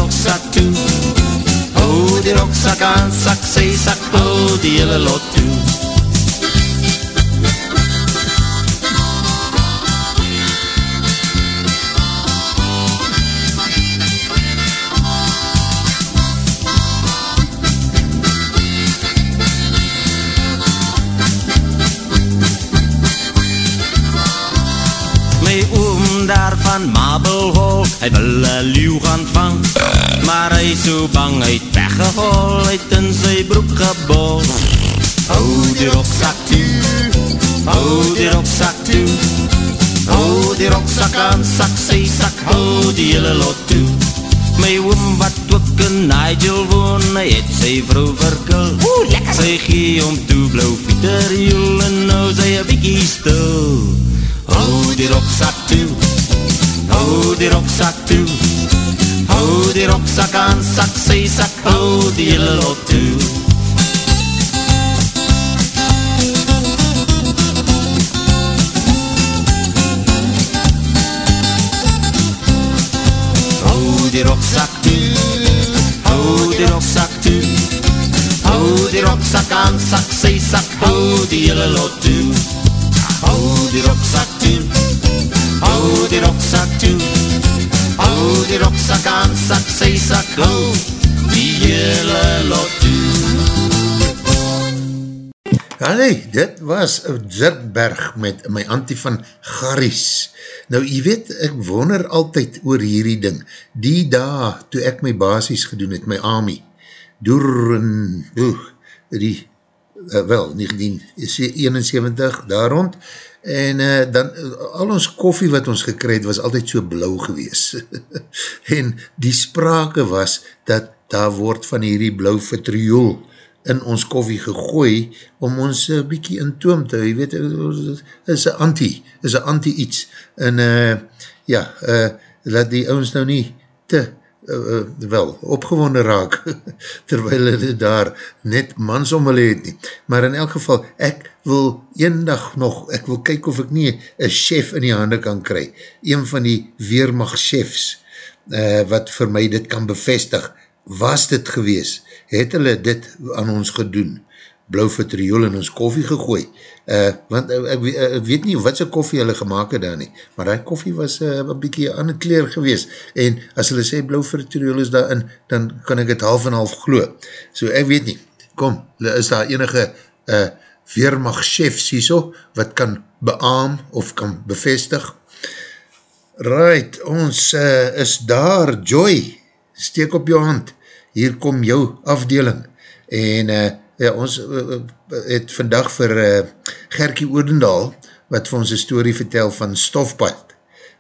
van Mabel Hall, hy wil een leeuw gaan vang. Maar hy is so bang, hy het weggehol, hy het in sy broek gebol. Hou die roksak toe, hou die roksak toe. Hou die roksak aan, sak sy sak, hou die hele lot toe. My oom wat ook in Nigel woon, hy het sy vrou verkil. Oeh, lekker! Sy gee om toe blauw fieterjoel en nou sy een biekie stil. Hou die roksak toe, hou die roksak toe. Hou die roksak aan, sak sy sak, hou die hele lot toe. Hou die roksak toe, hou die roksak toe. Hou die roksak aan, sak sy sak, hou die hele lot toe. Hou die roksak toe, hou die roksak toe. Hou die roksak aan, sak sy sak, hou die hele lot toe. Nee, dit was Zirkberg met my antie van Garries. Nou, jy weet, ek wonder altyd oor hierdie ding. Die dag, toe ek my basis gedoen het, my AMI, door in, oeh, die, uh, wel, 1971, daar rond, en uh, dan, al ons koffie wat ons gekry het, was altyd so blauw gewees. <laughs> en die sprake was, dat daar word van hierdie blauw vitriool in ons koffie gegooi, om ons uh, bykie in toom te, jy weet, is een anti, is een anti iets, en uh, ja, uh, laat die ons nou nie te, uh, wel, opgewonnen raak, <laughs> terwijl hulle daar net mans om hulle het nie, maar in elk geval, ek wil een dag nog, ek wil kyk of ek nie een chef in die hande kan kry, een van die Weermacht chefs, uh, wat vir my dit kan bevestig, was dit gewees, het hulle dit aan ons gedoen, blauw vitriol in ons koffie gegooi, uh, want uh, ek, uh, ek weet nie wat sy koffie hulle gemaakt het daar nie, maar die koffie was uh, een bykie aan het kleer gewees, en as hulle sê blauw vitriol is daarin, dan kan ek het half en half glo, so ek weet nie, kom, is daar enige uh, Weermacht chefs hierso, wat kan beaam of kan bevestig, right, ons uh, is daar, Joy, steek op jou hand, hier kom jou afdeling, en uh, ja, ons uh, het vandag vir uh, Gerkie Oordendaal, wat vir ons een story vertel van Stofpad,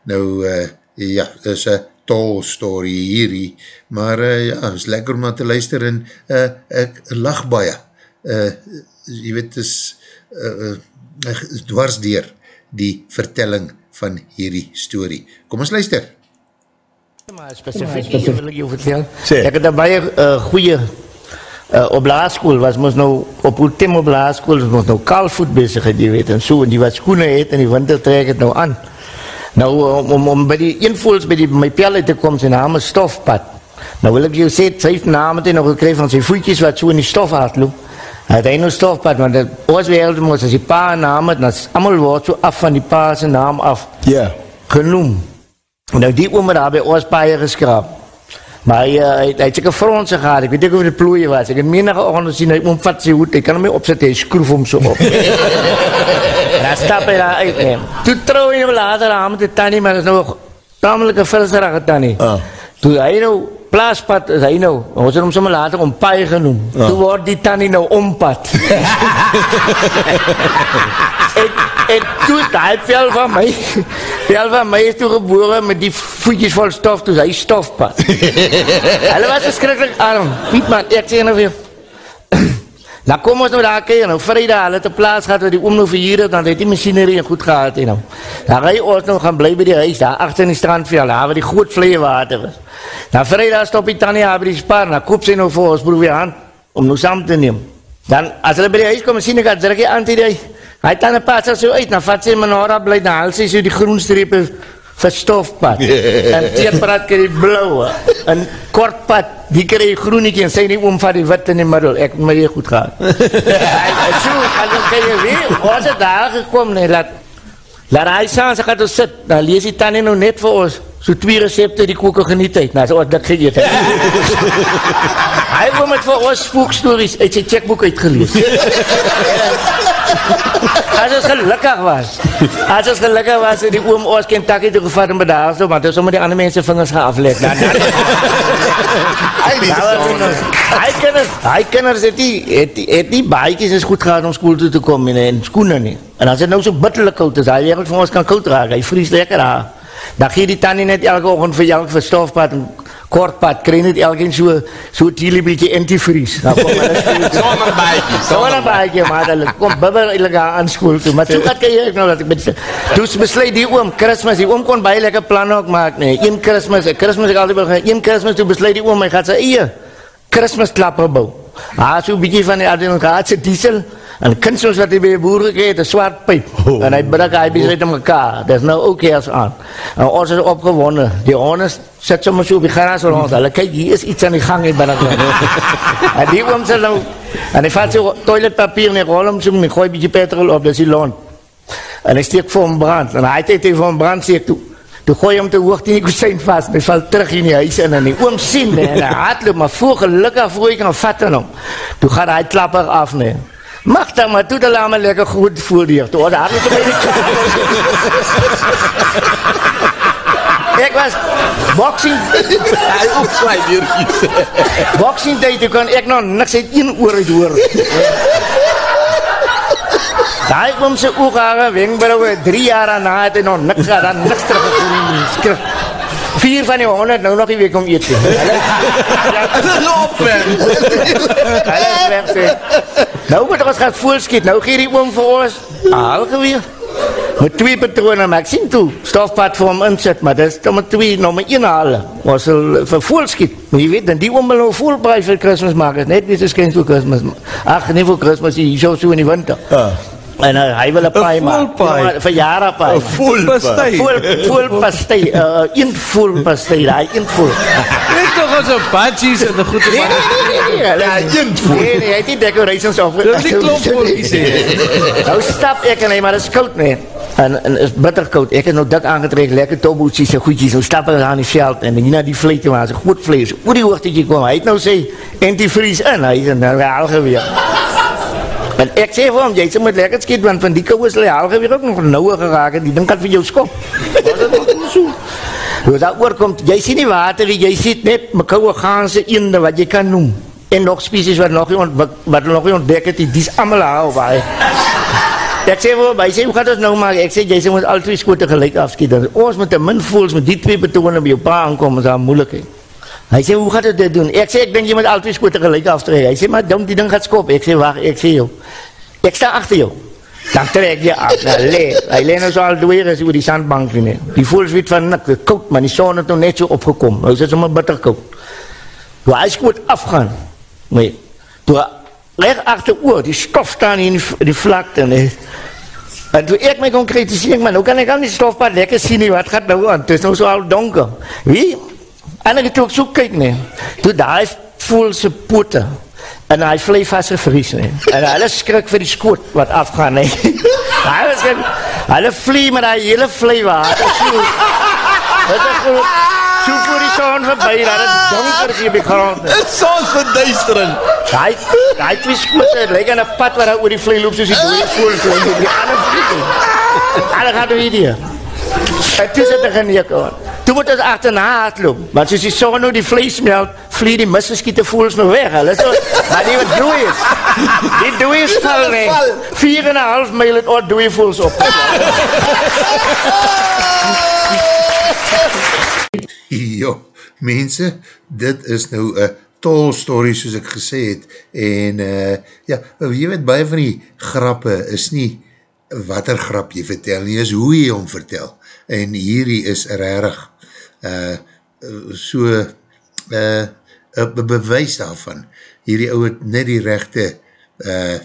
nou, uh, ja, is een tol story hierdie, maar uh, ja, is lekker om na te luister, en uh, ek lach baie, uh, jy weet, is uh, uh, dwars dier die vertelling van hierdie story. Kom ons luister. Maar spesifiek ja, wil ek jou vertel. Sê. Ek het een baie uh, goeie uh, op laarskool was ons nou op Ultim op laarskool was nou kaalvoet bezig het, jy weet en so en die wat skoene het in die winter trek het nou aan. Nou om, om, om by die invoels by die my pelle te kom sy naam is Stofpad. Nou wil ek jou sê sy het naam het hy nog gekry van sy voetjies wat so in die stof hardloop. Hy het hy nou Stofpad want dit ons wêreld moet as die pa naam het dan is almal word so af van die pa se naam af Ja. genoem. Nou die oom het daar by ons baie geskraap. Maar hy, uh, hy, hy het seker fronse gehad, ek weet ek of dit plooie was. Ek het menige oggend gesien, hy omvat sy hoed, hy kan hom nie opsit, hy skroef hom so op. en <laughs> dan stap hy daar uit, neem. Toe trouw hy nou later aan met die tannie, maar dat is nou een tamelike vilserige tannie. Ah. Toe hy nou, plaaspad is hy nou, ons het hom sommer later ompaai genoem. Toe word die tannie nou ompad. <laughs> en, en toe die vel van my, vel van my is toe gebore met die voetjes vol stof, toe hy stofpad. <laughs> Hulle was verschrikkelijk arm. Piet man, ek sê nou weer. <clears throat> Nou kom ons nou daar kyk, nou vrijdag, hulle het een plaats gehad waar die oom nou verhier het, dan het die machinerie goed gehad, en nou. Dan rij ons nou gaan bly by die huis, daar achter in die strandveld, daar waar die groot vleewater was. Dan vrijdag stop die tannie daar by die spar, dan koop sy nou vir ons broer weer hand, om nou saam te neem. Dan, as hulle by die huis kom, sien ek, druk hy aan die hy, hy tanden pas so uit, dan vat sy menora blij, dan haal sy so die groenstrepe vir stofpad, <laughs> en teerpad kry die blauwe, en kortpad, die kry die groenetjie, en sy nie oom van die wit in die middel, ek moet <laughs> <laughs> hier goed gaan. en so, en dan kan jy weer, ons het daar gekom, nee, laat, laat hy saam, sy gaat ons sit, dan lees die tannie nou net vir ons, so twee recepte die koeken geniet uit, nou, so dik geëet het. hy kom met vir ons spookstories uit sy checkboek uitgelees. As ons gelukkig was. As ons gelukkig was, het die oom ons Kentucky toe gevat en bedaar so, maar toe sommer die ander mense vingers gaan aflet. Nou, nou, nou, hy kinders, hy kinders het die, het, die- het die baiekies is goed gehad om school toe te kom en, en skoene nie. En as het nou so bitterlik koud is, hy wereld van ons kan koud raak, hy vries lekker daar. Dan gee die tannie net elke oggend vir elk vir stofpad en kortpad, kry net elkeen so, so teelie beetje antivries. Dan kom hulle <laughs> skool toe. Sonder baadjie, Zo'n een baadje, maar dat kom bubber illegaal aan school toe. Maar toen gaat ik nou dat ik met Dus besluit die oom, Christmas, die oom kon baie lekker plannen ook maken. Nee, een Christmas, ik altijd wil gaan, één Christmas, toen besluit die oom, hij gaat zijn eie Christmas klapper bouwen. Ah, zo'n beetje van die gehad, ze diesel. En kunstens wat hij bij de boer gekregen, een zwart pijp. En hij brak, hij besluit om elkaar. Dat is nou ook eerst aan. En ons is opgewonnen. Die honden zet zomaar zo op die gras rond. Hulle, kijk, hier is iets aan die gang in binnenkant. <laughs> en die oom sê nou, en hy vat so toiletpapier en hy rol hom so, en hy gooi bietjie petrol op, dis die lont. En hy steek vir hom brand, en het hy vir hom brand steek toe. Toe gooi hom te hoog teen die kusijn vast, en hy val terug in die huis in, en die oom sien, nee, en hy hardloop, maar voor gelukkig voor hy kan vat in hom. Toe gaan hy klapper af, nee. Mag dan maar, toe de lama lekker goed voor die, toe had hy toe by die Ek was boxing Hy weer iets. Boxing tyd, toe kan ek nog niks uit een oor uit hoor. Daai kom sy ooghare, wenkbrauwe, drie jaar aan na het en nog niks gehad, dan niks teruggekomen nie. Skrik. Vier van die honderd nou nog die week om eet te. Hulle loop weg. Hulle sê. Nou moet ons gaan voelskiet, nou gee die oom vir ons haal geweer. Met twee patrone, maar ek sien toe, stofpad vir hom insit, maar dis dan met twee, met een halen. Ons sal vir voelskiet. Maar jy weet, dan die oom wil nou voelbraai vir Christmas maak, net nie so skens vir Christmas. Ach, nie vir Christmas, hier so so in die winter. Ah. En uh, hy wil een paai maak. Ja, Verjaardapaai. Een voelpastei. Voel, voelpastei, uh, eendvoelpastei, daai eendvoel. Ek toch al so badgies en de goede Nee, nee, nee, nee. Ja, eendvoel. Nee, nee, hy het nie decorations op. Dis nie <laughs> klopvoeltjies hê. Nou stap ek en hy, maar dit is koud nee. En, en is bitter koud. Ek het nou dik aangetrek, lekker toboetjies en goedjies. Nou stap aan die veld en hier na die vleet maar is 'n groot vlees. Oor die hoogtetje kom. Hy het nou sê antivries in. Hy is nou wel geweer. En ek sê vir hom, jy sê moet lekker skiet, want van die kou is die haalgeweer ook nog nouwe geraak en die ding kan vir jou skop. Dit nog so? Hoe dat oorkomt, jy sien nie water, jy sien net mekouwe gaanse eende wat jy kan noem. En nog species wat nog nie, ont, wat, nog nie ontdek het, die is allemaal haalbaar. Ek sê vir hy sê, hoe gaat ons nou maak? Ek sê, jy sê, moet al twee skote gelijk afskiet. Ons moet een min voels met die twee betonen by jou pa aankom, is daar moeilijkheid. Hy sê, hoe gaat het dit doen? Ek sê, ek denk jy moet al twee skote gelijk aftrek. Hy sê, maar dom, die ding gaat skop. Ek sê, wacht, ek sê jou. Ek sta achter jou. Dan trek jy af, nou le. Hy le nou so al dweer as oor die sandbank vind. Die voels weet van nik, koud, maar die son het nou net so opgekom. Nou is het sommer bitter koud. Toe hy skoot afgaan, nee, toe recht achter oor, die stof staan in die, die vlakte, nee. En toe ek my concretiseer, man, hoe kan ek al die stofpad lekker sien nie, wat gaat nou aan? Het is nou so al donker. Wie? En ek het ook so kyk, nee. Toe daar voel sy pote, en hy vlei vast gevries, nee. En hulle skrik vir die skoot wat afgaan, nee. <laughs> Hulle skrik, hulle vlie met die hele vlei wat, so, dit is gewoon, so voor die zon voorbij, dat het donker hier die grond. Het soms verduistering. Daai daai twee skote lyk aan 'n pad waar hy oor die vlei loop soos die dooie voël vlei. Die ander vlieg. Hulle gaan weer hier. Het is dit geneek aan. Toe moet ons agterna hardloop. Maar soos die son nou die vlees melt, vlieg die misgeskiete voëls nou weg. Hulle so, <laughs> maar die wat dooi is. Die dooi is val nee. 4 en 'n half myl het oor dooi voëls op. <laughs> Jo, mense, dit is nou een tol story soos ek gesê het en uh, ja, jy weet baie van die grappe is nie wat er grap jy vertel nie, is hoe jy hom vertel en hierdie is rarig uh, so uh, een bewys daarvan hierdie ouwe net die rechte uh,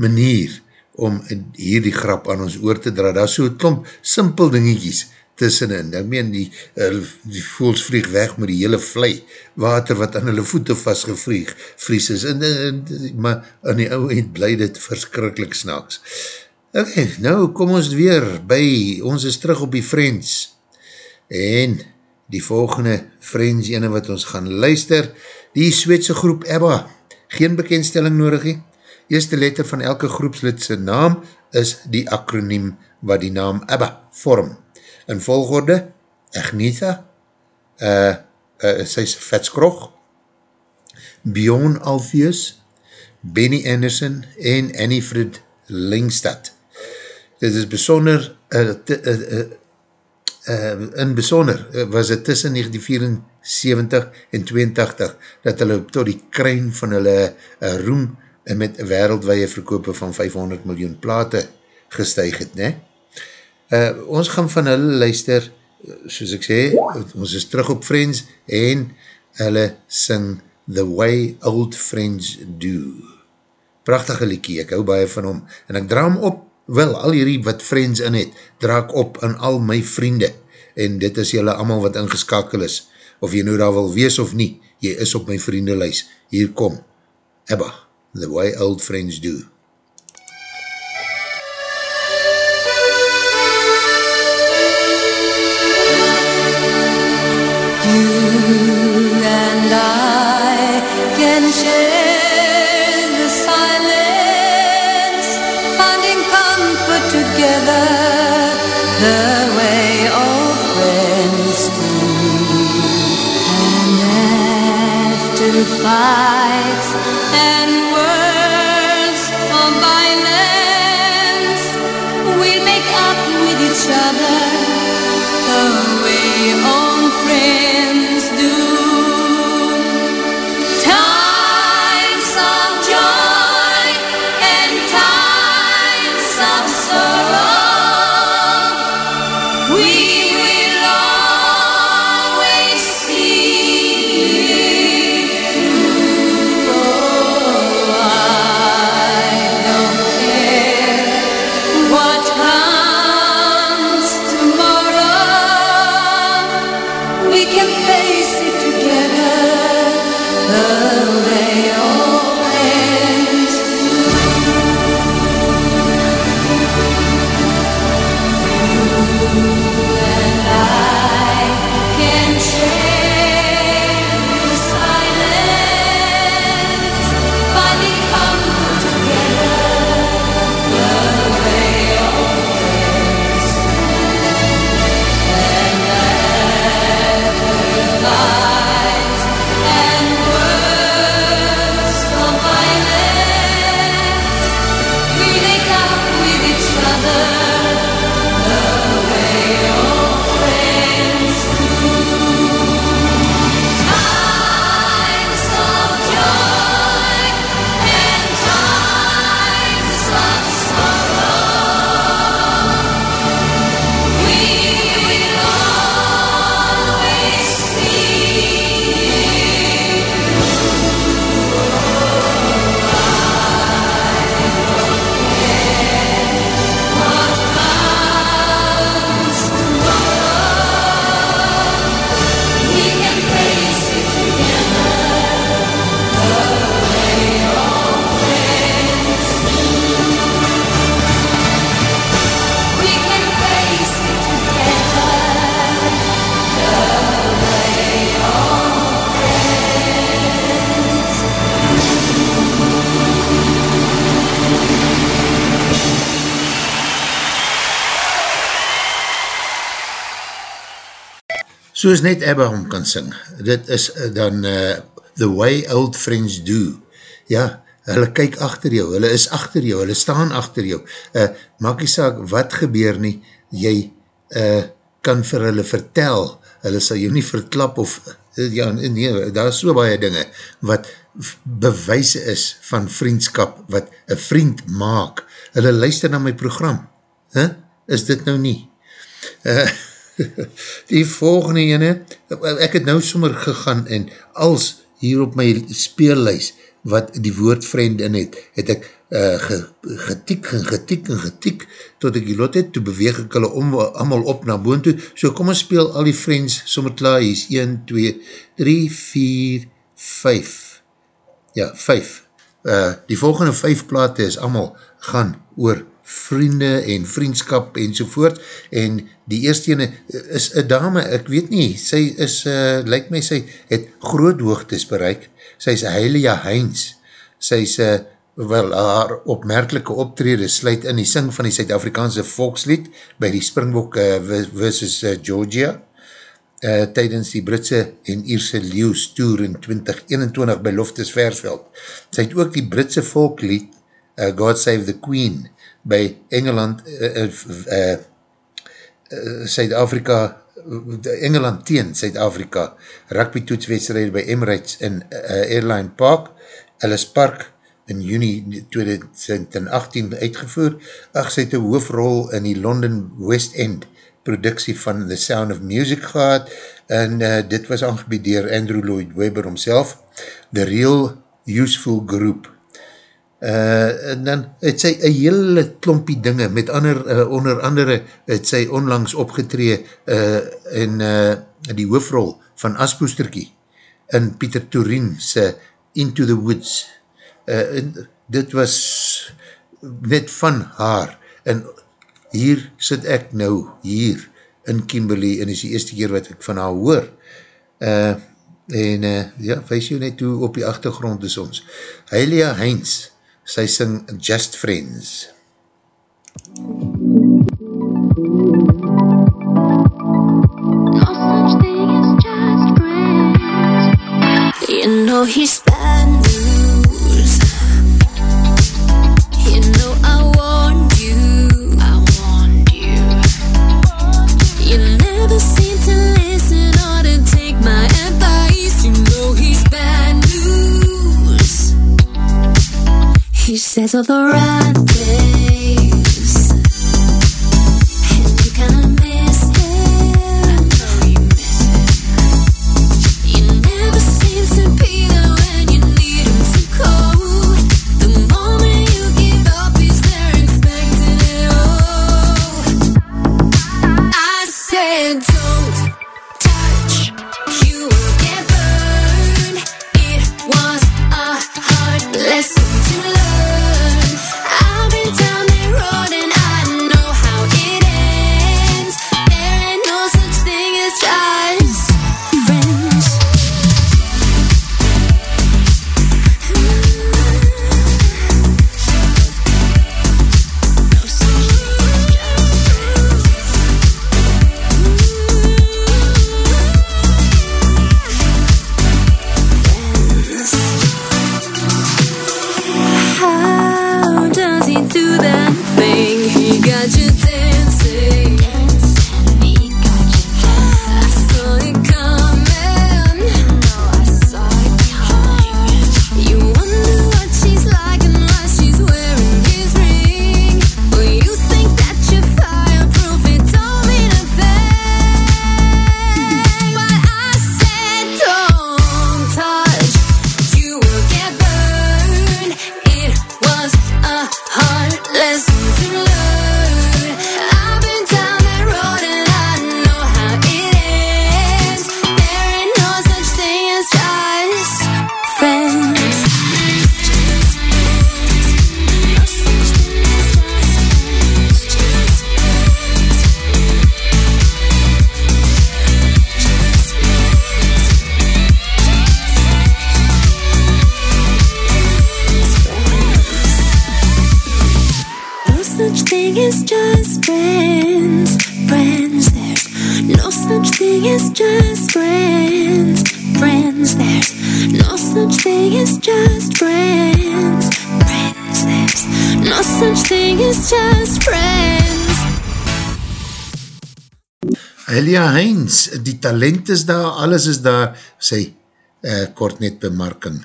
manier om hierdie grap aan ons oor te dra, daar so klomp simpel dingetjies tussenin. Ek meen, die, uh, die voels vlieg weg met die hele vlei, water wat aan hulle voete vastgevlieg, vries is, en, en, maar aan die ouwe eind bly dit verskrikkelijk snaaks. Ok, nou kom ons weer by, ons is terug op die Friends, en die volgende Friends ene wat ons gaan luister, die Sweedse groep EBBA, geen bekendstelling nodig he, eerste letter van elke groepslidse naam is die akroniem wat die naam EBBA vorm. In volgorde, Agnetha, uh, uh, sy is Vetskrog, Bjorn Alpheus, Benny Anderson en Annie-Frid Lingstad. Dit is besonder, uh, uh, uh, uh, in besonder uh, was het tussen 1974 en 82 dat hulle tot die kruin van hulle uh, roem en met wereldwaie verkoop van 500 miljoen plate gestuig het, ne? Uh, ons gaan van hulle luister, soos ek sê, ons is terug op Friends en hulle sing The Way Old Friends Do. Prachtige liekie, ek hou baie van hom. En ek dra hom op, wel, al hierdie wat Friends in het, dra ek op aan al my vriende. En dit is julle allemaal wat ingeskakel is. Of jy nou daar wil wees of nie, jy is op my vriendenlijst. Hier kom, Ebba. The Way Old Friends Do. Soos net Abraham kan sing, dit is uh, dan uh, The Way Old Friends Do, ja, hulle kyk achter jou, hulle is achter jou, hulle staan achter jou, uh, maak die saak wat gebeur nie, jy uh, kan vir hulle vertel, hulle sal jou nie verklap of, uh, ja, nee, daar is so baie dinge, wat bewys is van vriendskap, wat een vriend maak, hulle luister na my program, huh? is dit nou nie? Uh, <laughs> die volgende ene, ek het nou sommer gegaan en als hier op my speellijst, wat die woord vriend in het, het ek uh, ge, getiek en getiek en getiek, tot ek die lot het, toe beweeg ek hulle om, allemaal op na boon toe, so kom ons speel al die friends, sommer klaar, hier is 1, 2, 3, 4, 5, ja, 5, uh, die volgende 5 plate is allemaal gaan oor vriende en vriendskap en sovoort, en die eerste ene is een dame, ek weet nie, sy is, uh, lyk my, sy het groot hoogtes bereik, sy is Heilia Heinz, sy is, uh, wel, haar opmerkelike optrede sluit in die sing van die Suid-Afrikaanse volkslied, by die Springbok uh, versus uh, Georgia, uh, tydens die Britse en Ierse Leeuws Tour in 2021 by Loftus Versveld. Sy het ook die Britse volklied, uh, God Save the Queen, by Engeland, uh, uh, uh, Suid-Afrika, Engeland teen Suid-Afrika, rugby toetswedstrijd by Emirates in uh, Airline Park, Ellis Park, in juni 2018 uitgevoer. Ach, sy het een hoofrol in die London West End productie van The Sound of Music gehad, en uh, dit was aangebied dier Andrew Lloyd Webber homself, The Real Useful Group. Uh, en dan het sy een hele klompie dinge, met ander, uh, onder andere het sy onlangs opgetree uh, in uh, die hoofrol van Aspoesterkie in Pieter Tourien se Into the Woods. Uh, en dit was net van haar en hier sit ek nou, hier in Kimberley en is die eerste keer wat ek van haar hoor. Uh, en uh, ja, wees jy net hoe op die achtergrond is ons. Heilia Heinz, sy sing Just Friends. You know he's He says all the right things. Talent is daar, alles is daar, sy uh, kort net bemarking.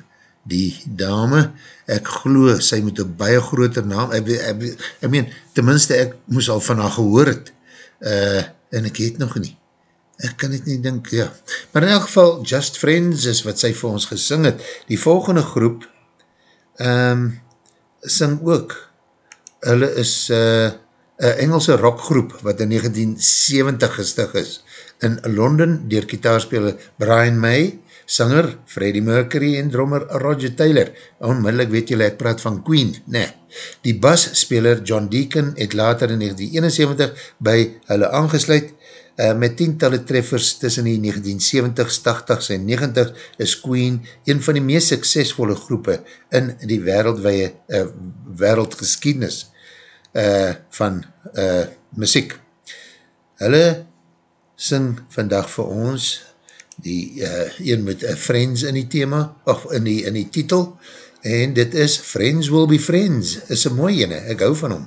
Die dame, ek glo, sy moet een baie groter naam, ek, ek, ek, ek meen, tenminste ek moes al van haar gehoor het, uh, en ek het nog nie. Ek kan het nie dink, ja. Maar in elk geval, Just Friends is wat sy vir ons gesing het. Die volgende groep um, sing ook. Hulle is uh, een Engelse rockgroep wat in 1970 gestig is. In Londen dier kitaarspeler Brian May, sanger Freddie Mercury en drummer Roger Taylor. Onmiddellik weet julle, ek praat van Queen, nee. Die basspeler John Deacon het later in 1971 by hulle aangesluit Uh, met tientallen treffers tussen die 1970s, 80s en 90s is Queen een van die meest suksesvolle groepe in die wereldwee uh, wereldgeskiednis uh, van uh, muziek. Hulle sing vandag vir ons die uh, een met uh, Friends in die thema, of in die, in die titel, en dit is Friends Will Be Friends, is een mooie ene, ek hou van hom.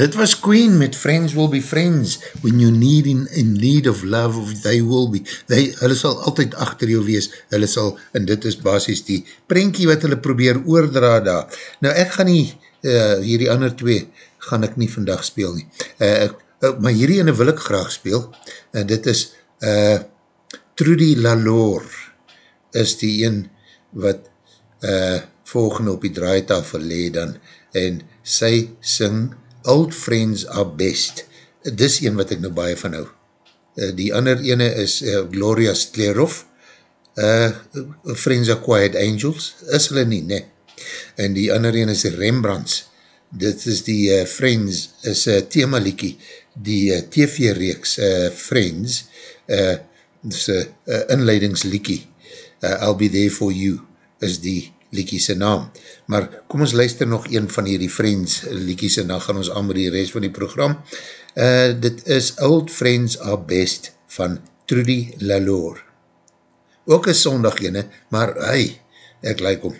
Dit was Queen met Friends Will Be Friends. When you need in, in need of love of they will be. They, hulle sal altyd achter jou wees. Hulle sal, en dit is basis die prentjie wat hulle probeer oordra daar. Nou ek gaan nie uh, hierdie ander twee gaan ek nie vandag speel nie. Uh, uh, maar hierdie ene wil ek graag speel. En dit is uh, Trudy Lalore is die een wat uh, volgende op die draaitafel lee dan, en sy sing Old Friends Are Best. Dis een wat ek nou baie van hou. Uh, die ander ene is uh, Gloria Sklerov, uh, Friends Are Quiet Angels, is hulle nie, ne? En die ander ene is Rembrandts, dit is die uh, Friends, is uh, thema liekie, die uh, TV-reeks uh, Friends, uh, is uh, uh, inleidingsliekie, uh, I'll Be There For You, is die liekie sy naam. Maar kom ons luister nog een van hierdie Friends liekies en dan gaan ons aan met die rest van die program. Uh, dit is Old Friends Are Best van Trudy Lalour. Ook een sondag ene, maar hy, ek like om.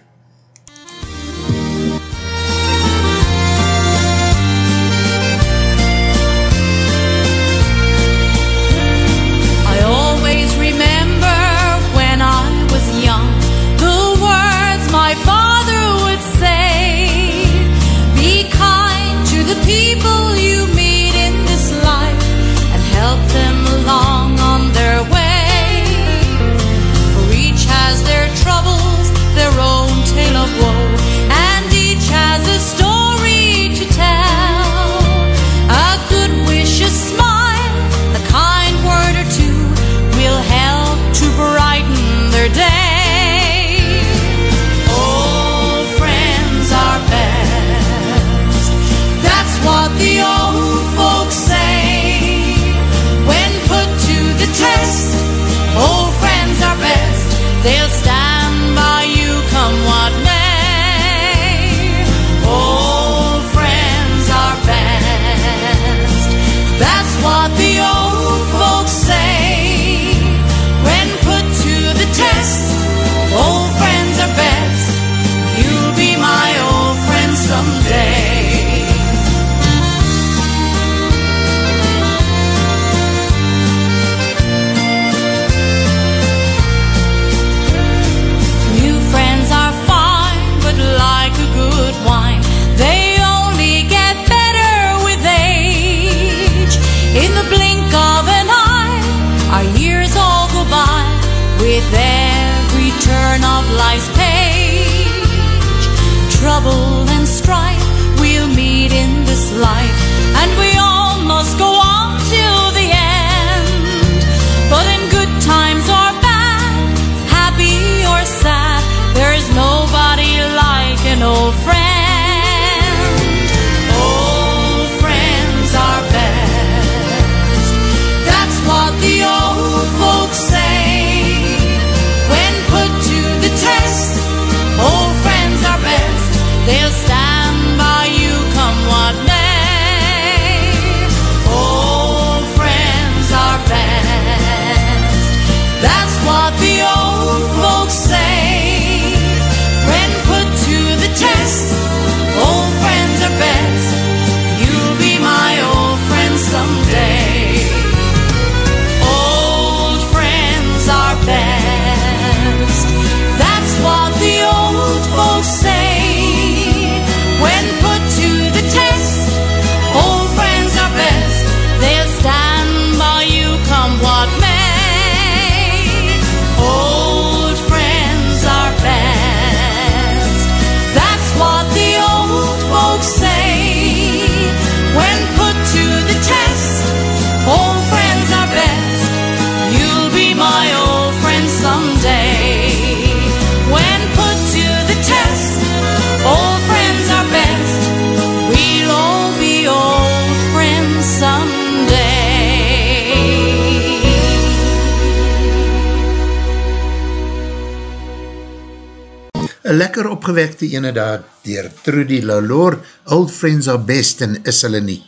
Opgewekte ene daar, dier Trudy Lalor, Old Friends Are Best en is hulle nie.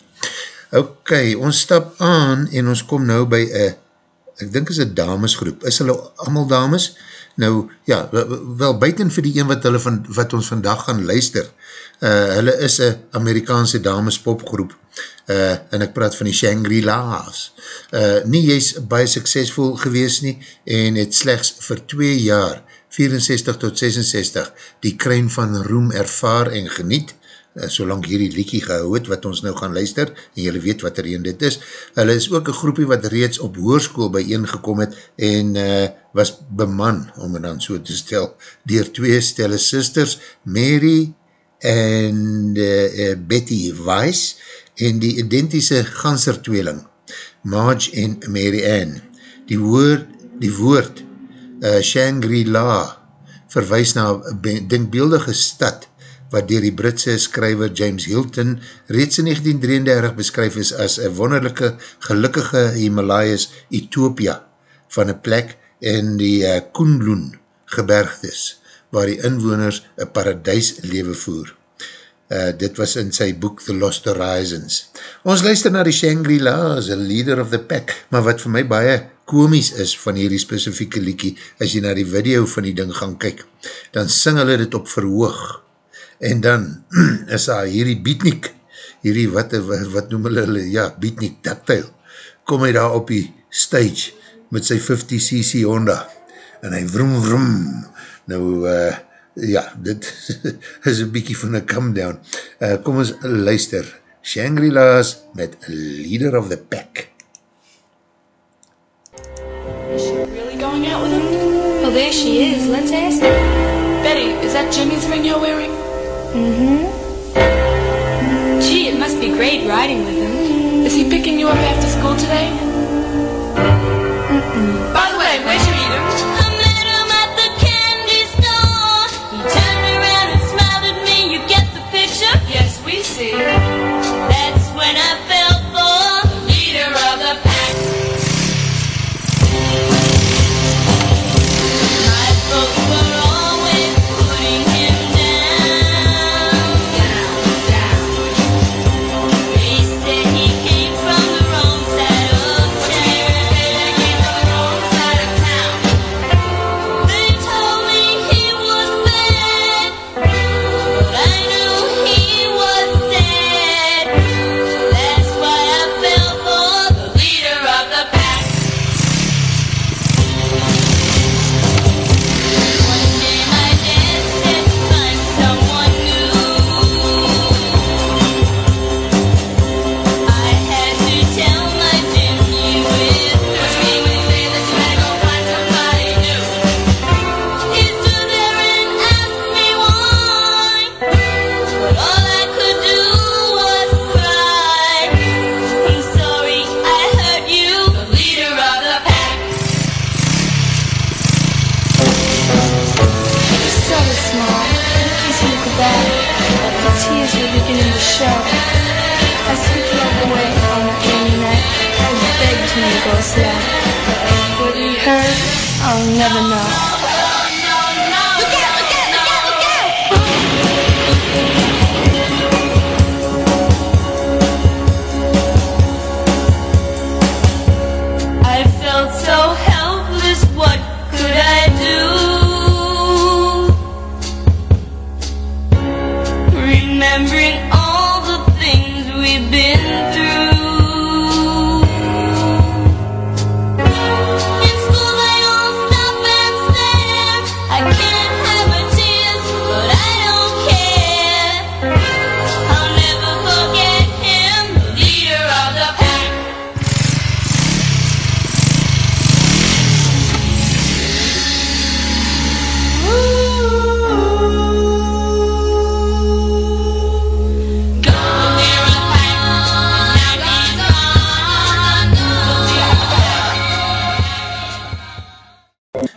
Ok, ons stap aan en ons kom nou by een, ek dink is een damesgroep, is hulle allemaal dames? Nou, ja, wel, buiten vir die een wat, hulle van, wat ons vandag gaan luister, uh, hulle is een Amerikaanse damespopgroep, uh, en ek praat van die Shangri-La's. Uh, nie jy is baie suksesvol gewees nie, en het slechts vir twee jaar, 64 tot 66, die kruin van roem ervaar en geniet, uh, solang hierdie liekie gehou het, wat ons nou gaan luister, en julle weet wat er een dit is, hulle is ook een groepie wat reeds op hoerskoel bijeengekom het, en uh, was beman, om het dan so te stel, dier twee stelle sisters, Mary en uh, uh, Betty Weiss, en die identische gansertweeling, Marge en Mary Ann. Die woord, die woord uh, Shangri-La verwijs na denkbeeldige stad wat dier die Britse skryver James Hilton reeds in 1933 beskryf is as een wonderlijke, gelukkige Himalayas Ethiopia van een plek in die uh, Koenloen gebergtes waar die inwoners een paradijs lewe voer. Uh, dit was in sy boek The Lost Horizons. Ons luister na die Shangri-La as a leader of the pack, maar wat vir my baie komies is van hierdie specifieke liekie, as jy na die video van die ding gaan kyk, dan sing hulle dit op verhoog, en dan <clears throat> is daar hierdie beatnik, hierdie wat, wat, noem hulle, ja, beatnik daktail, kom hy daar op die stage, met sy 50cc Honda, en hy vroom vroom, nou, uh, ja, dit <laughs> is een bykie van een come down. Uh, kom ons luister, Shangri-La's met Leader of the Pack. Really going out with him? Well, there she is. Let's ask her. Betty, is that Jimmy's ring you're wearing? Mm-hmm. Gee, it must be great riding with him. Is he picking you up after school today? By the way, where'd you meet him? I met him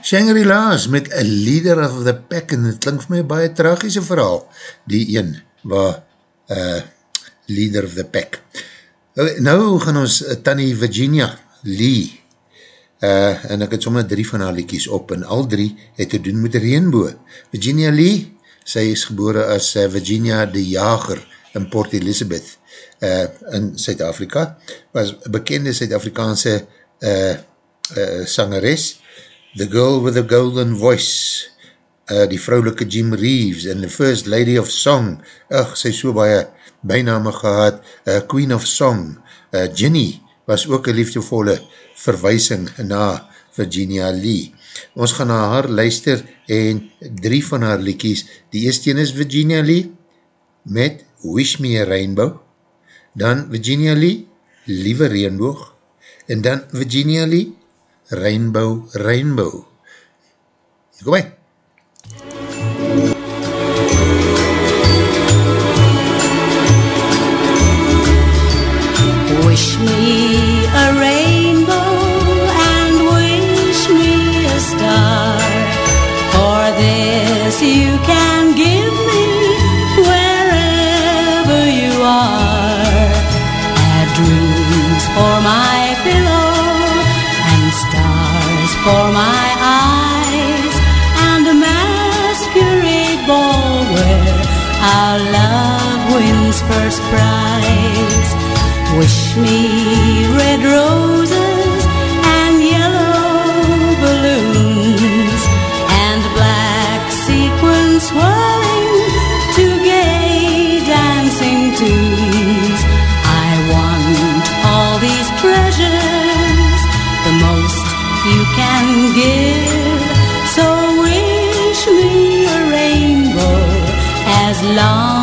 Shangri-La's met A Leader of the Pack en het klink vir my baie tragische verhaal, die een waar uh, Leader of the Pack. Okay, nou gaan ons uh, Tanny Virginia Lee uh, en ek het sommer drie van haar liedjies op en al drie het te doen met Reenboe. Virginia Lee, sy is gebore as uh, Virginia de Jager in Port Elizabeth uh, in Suid-Afrika, was bekende Suid-Afrikaanse uh, uh, sangeres, The Girl with the Golden Voice, uh, die vrouwelike Jim Reeves en the First Lady of Song, ach, sy so baie bijname gehad, uh, Queen of Song, uh, Ginny was ook een liefdevolle verwijsing na Virginia Lee. Ons gaan na haar luister en drie van haar liekies, die eerste een is Virginia Lee met Wish Me a Rainbow, dan Virginia Lee, Liewe Reenboog, en dan Virginia Lee, Rainbow, Rainbow. Kom hy. First prize. Wish me red roses and yellow balloons and black sequins swirling to gay dancing tunes. I want all these treasures, the most you can give. So wish me a rainbow as long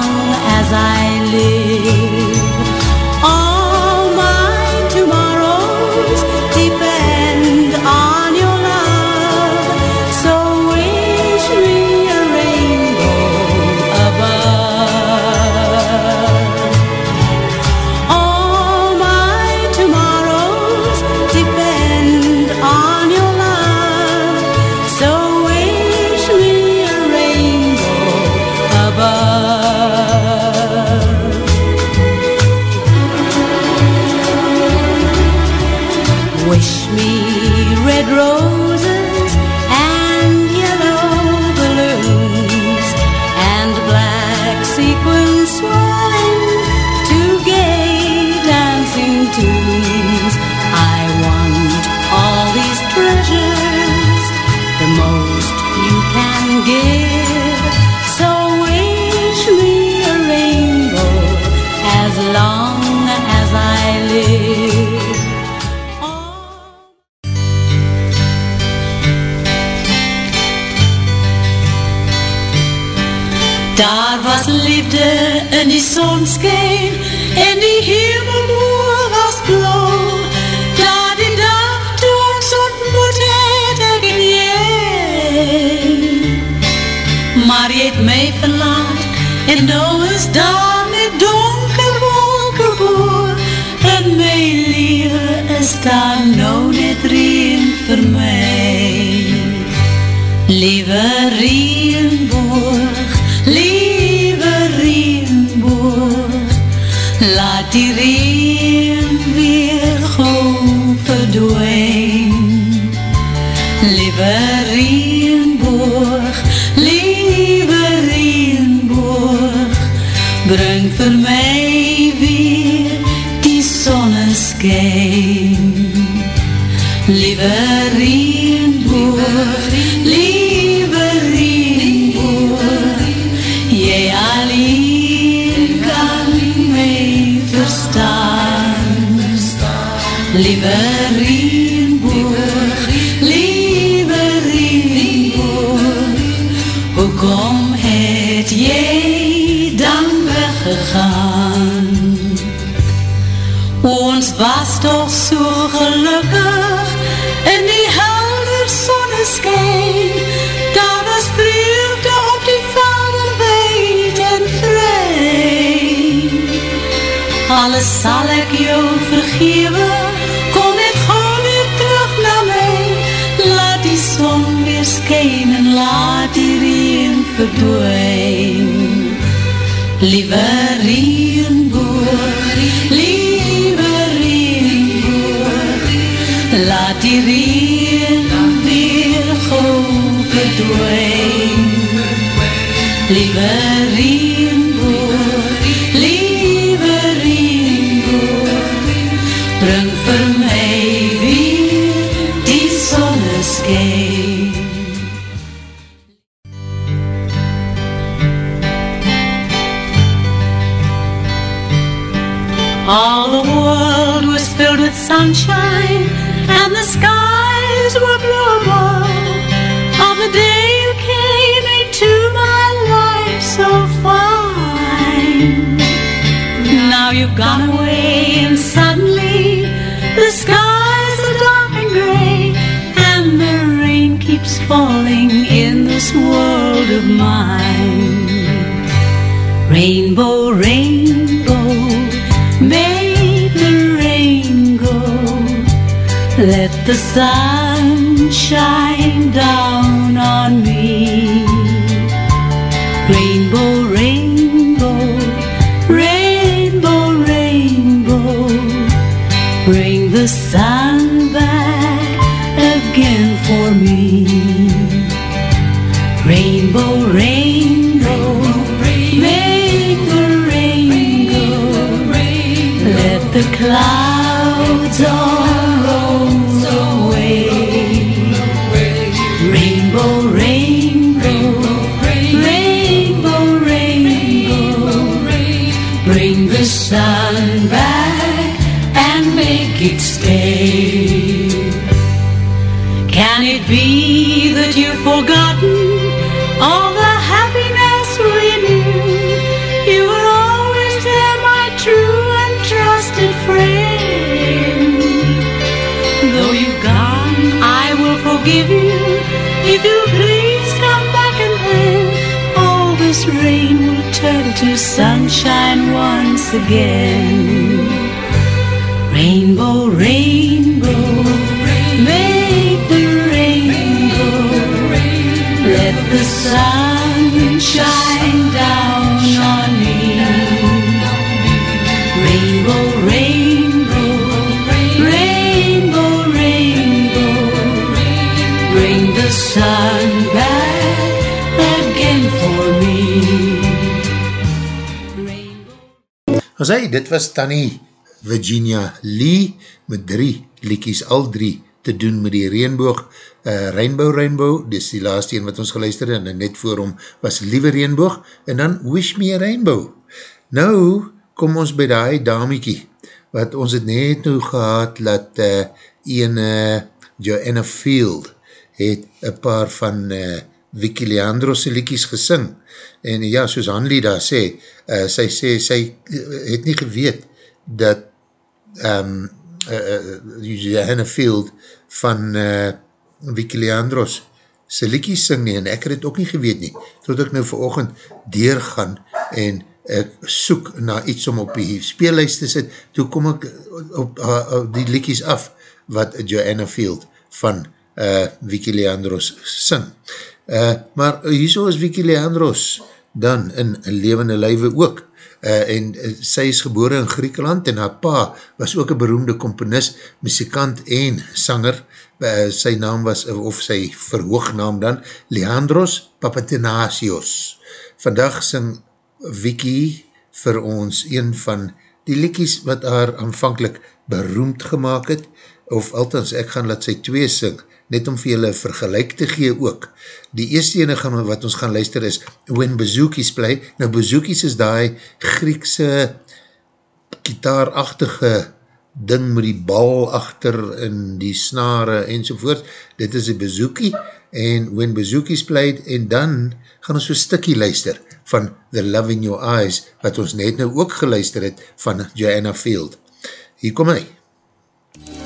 zon scheen en die hemelboer was blauw. Daar die dag toe ons ontmoet het ek en jy. Maar jy het my verlaat en nou is daar met donker wolken boor en my lewe is daar nou net reen vir my. Liewe regenboog, Liewe regenboog, liewe regenboog, breng vir my weer die zonneschijn. Liewe ik jou vergeven, kom ik gewoon weer terug naar mij. Laat die zon weer schijnen, laat die regen verdwijnen. Lieve regenboog, lieve regenboog, laat die regen weer gauw verdwijnen. Lieve regenboog, was Tanny Virginia Lee met drie liekies, al drie te doen met die reenboog, uh, Rainbow Rainbow, dis die laatste een wat ons geluister en net voor hom was Liewe Reenboog, en dan Wish Me a Rainbow. Nou, kom ons by die damiekie, wat ons het net nou gehad, dat uh, een uh, Joanna Field het een paar van uh, Vicky Leandros liekies gesing, en ja, soos Hanlie daar sê, uh, sy sê, sy uh, het nie geweet, dat um, uh, Johanna Field van uh, Vicky Leandros sy liekies sing nie, en ek het ook nie geweet nie, tot ek nou verochend deurgaan en ek soek na iets om op die speellijst te sit, toe kom ek op, uh, op die liekies af, wat Joanna Field van uh, Vicky Leandros sing. Uh, maar hierso is Vicky Leandros dan in, levende lywe ook, uh, en uh, sy is gebore in Griekenland en haar pa was ook een beroemde komponist, muzikant en sanger, uh, sy naam was, of sy verhoognaam dan, Leandros Papatenasios. Vandag sing Vicky vir ons een van die liekies wat haar aanvankelijk beroemd gemaakt het, of althans ek gaan laat sy twee sing, net om vir julle vergelijk te gee ook. Die eerste ene gaan, wat ons gaan luister is When Bazookies Play. Nou Bazookies is die Griekse kitaarachtige ding met die bal achter en die snare enzovoort. Dit is een Bazookie en When Bazookies Play en dan gaan ons so stikkie luister van The Love in Your Eyes wat ons net nou ook geluister het van Joanna Field. Hier kom hy. When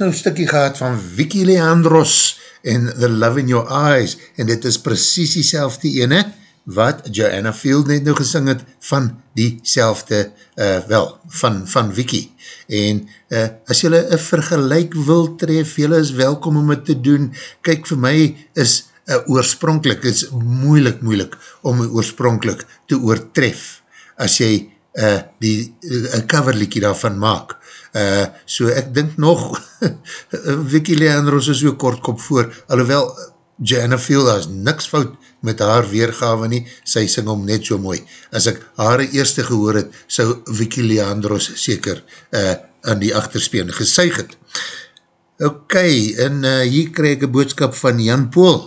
ons nou een stukkie gehad van Vicky Leandros en The Love in Your Eyes en dit is precies die selfde ene wat Joanna Field net nou gesing het van die selfde, uh, wel, van, van Vicky. En uh, as jylle een vergelijk wil tref, jylle is welkom om het te doen. Kyk, vir my is uh, oorspronkelijk, is moeilik, moeilik om oorspronkelijk te oortref as jy uh, die uh, coverliekie daarvan maak. Uh, so ek dink nog <laughs> Vicky Leandros is so kortkop voor, alhoewel Joanna Field, daar is niks fout met haar weergawe nie, sy sing om net so mooi. As ek haar eerste gehoor het, sou Vicky Leandros seker uh, aan die achterspeen gesuig het. Ok, en uh, hier krijg ek een boodskap van Jan Poel,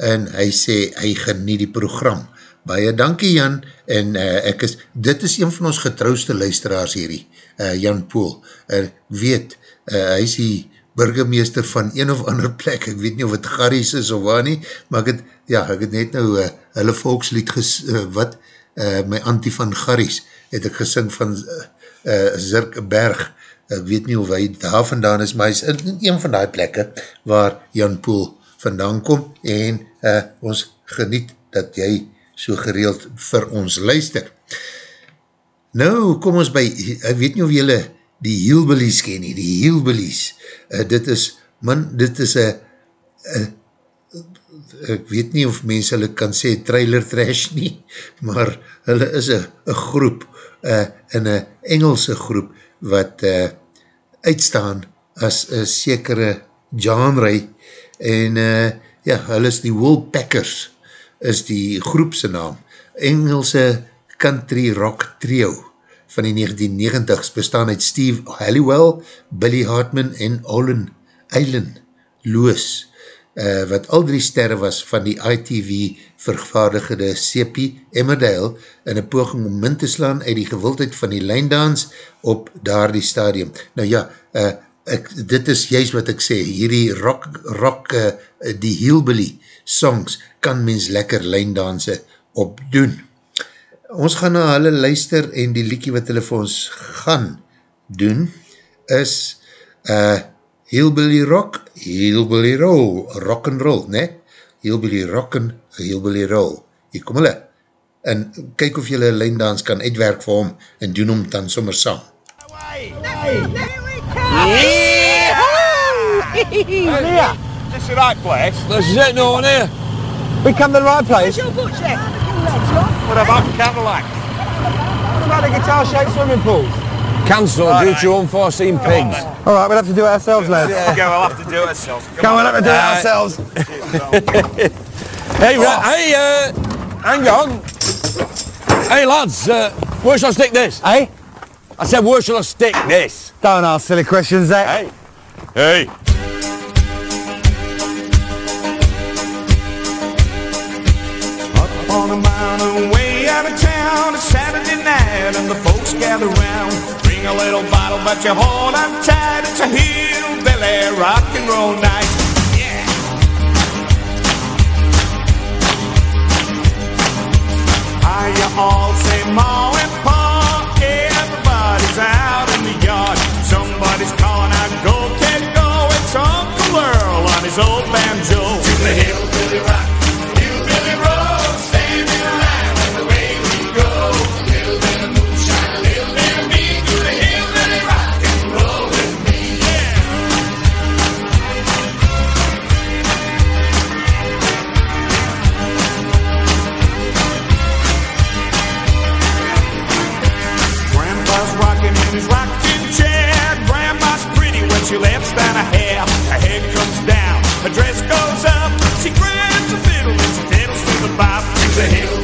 en hy sê, hy genie die program. Baie dankie Jan, en uh, ek is, dit is een van ons getrouwste luisteraars hierdie, uh, Jan Poel, uh, weet, uh, hy is die burgemeester van een of ander plek, ek weet nie of het Garries is of waar nie, maar ek het, ja, ek het net nou uh, hulle volkslied ges, uh, wat, uh, my antie van Garries, het ek gesing van uh, uh, Zirkberg, ek weet nie of hy daar vandaan is, maar hy is in een van die plekke waar Jan Poel vandaan kom, en uh, ons geniet dat jy so gereeld vir ons luister. Nou, kom ons by, ek weet nie of jylle die Hillbillies ken nie, die Hillbillies, uh, dit is, man, dit is een, ek weet nie of mense hulle kan sê trailer trash nie, <laughs> maar hulle is een groep, uh, in een Engelse groep, wat uh, uitstaan as een sekere genre, en uh, ja, hulle is die Woolpackers, is die groepse naam, Engelse country rock trio, van die 1990s bestaan uit Steve Halliwell, Billy Hartman en Olin Eilen Loos, uh, wat al drie sterre was van die ITV vervaardigde C.P. Emmerdale in een poging om min te slaan uit die gewildheid van die lijndans op daar die stadium. Nou ja, uh, ek, dit is juist wat ek sê, hierdie rock, rock uh, die hillbilly songs kan mens lekker lijndanse opdoen ons gaan na hulle luister en die liekie wat hulle vir ons gaan doen is uh, Hillbilly Rock, Hillbilly Roll, Rock and Roll, ne? Hillbilly Rock and Hillbilly Roll. Hier kom hulle. En kyk of julle lijndans kan uitwerk vir hom en doen hom dan sommer saam. Yeah. This the right place. This is it, no one here. We come to the right place. Where's your butcher? What about the Cadillac? What about the guitar-shaped swimming pools? Cancelled Right, due right. to unforeseen pigs. All right, we'll have to do it ourselves, lads. Yeah. Okay, we'll have to do it ourselves. Come, on, we'll have to do it ourselves. Hey, ra- hey, uh, hang on. Hey, lads, uh, where shall I stick this? Hey? I said, where shall I stick this? Don't ask silly questions, Zach. Hey. Hey. On a mountain way out of town, it's Saturday night and the folks gather round. Bring a little bottle, but you hold on tight. It's a hillbilly rock and roll night. Yeah. How you all say ma and pa? Everybody's out in the yard. Somebody's calling out, go kid, go. It's Uncle Earl on his old banjo. Her dress goes up. She grabs a fiddle and she fiddles to the bop. She's a hillbilly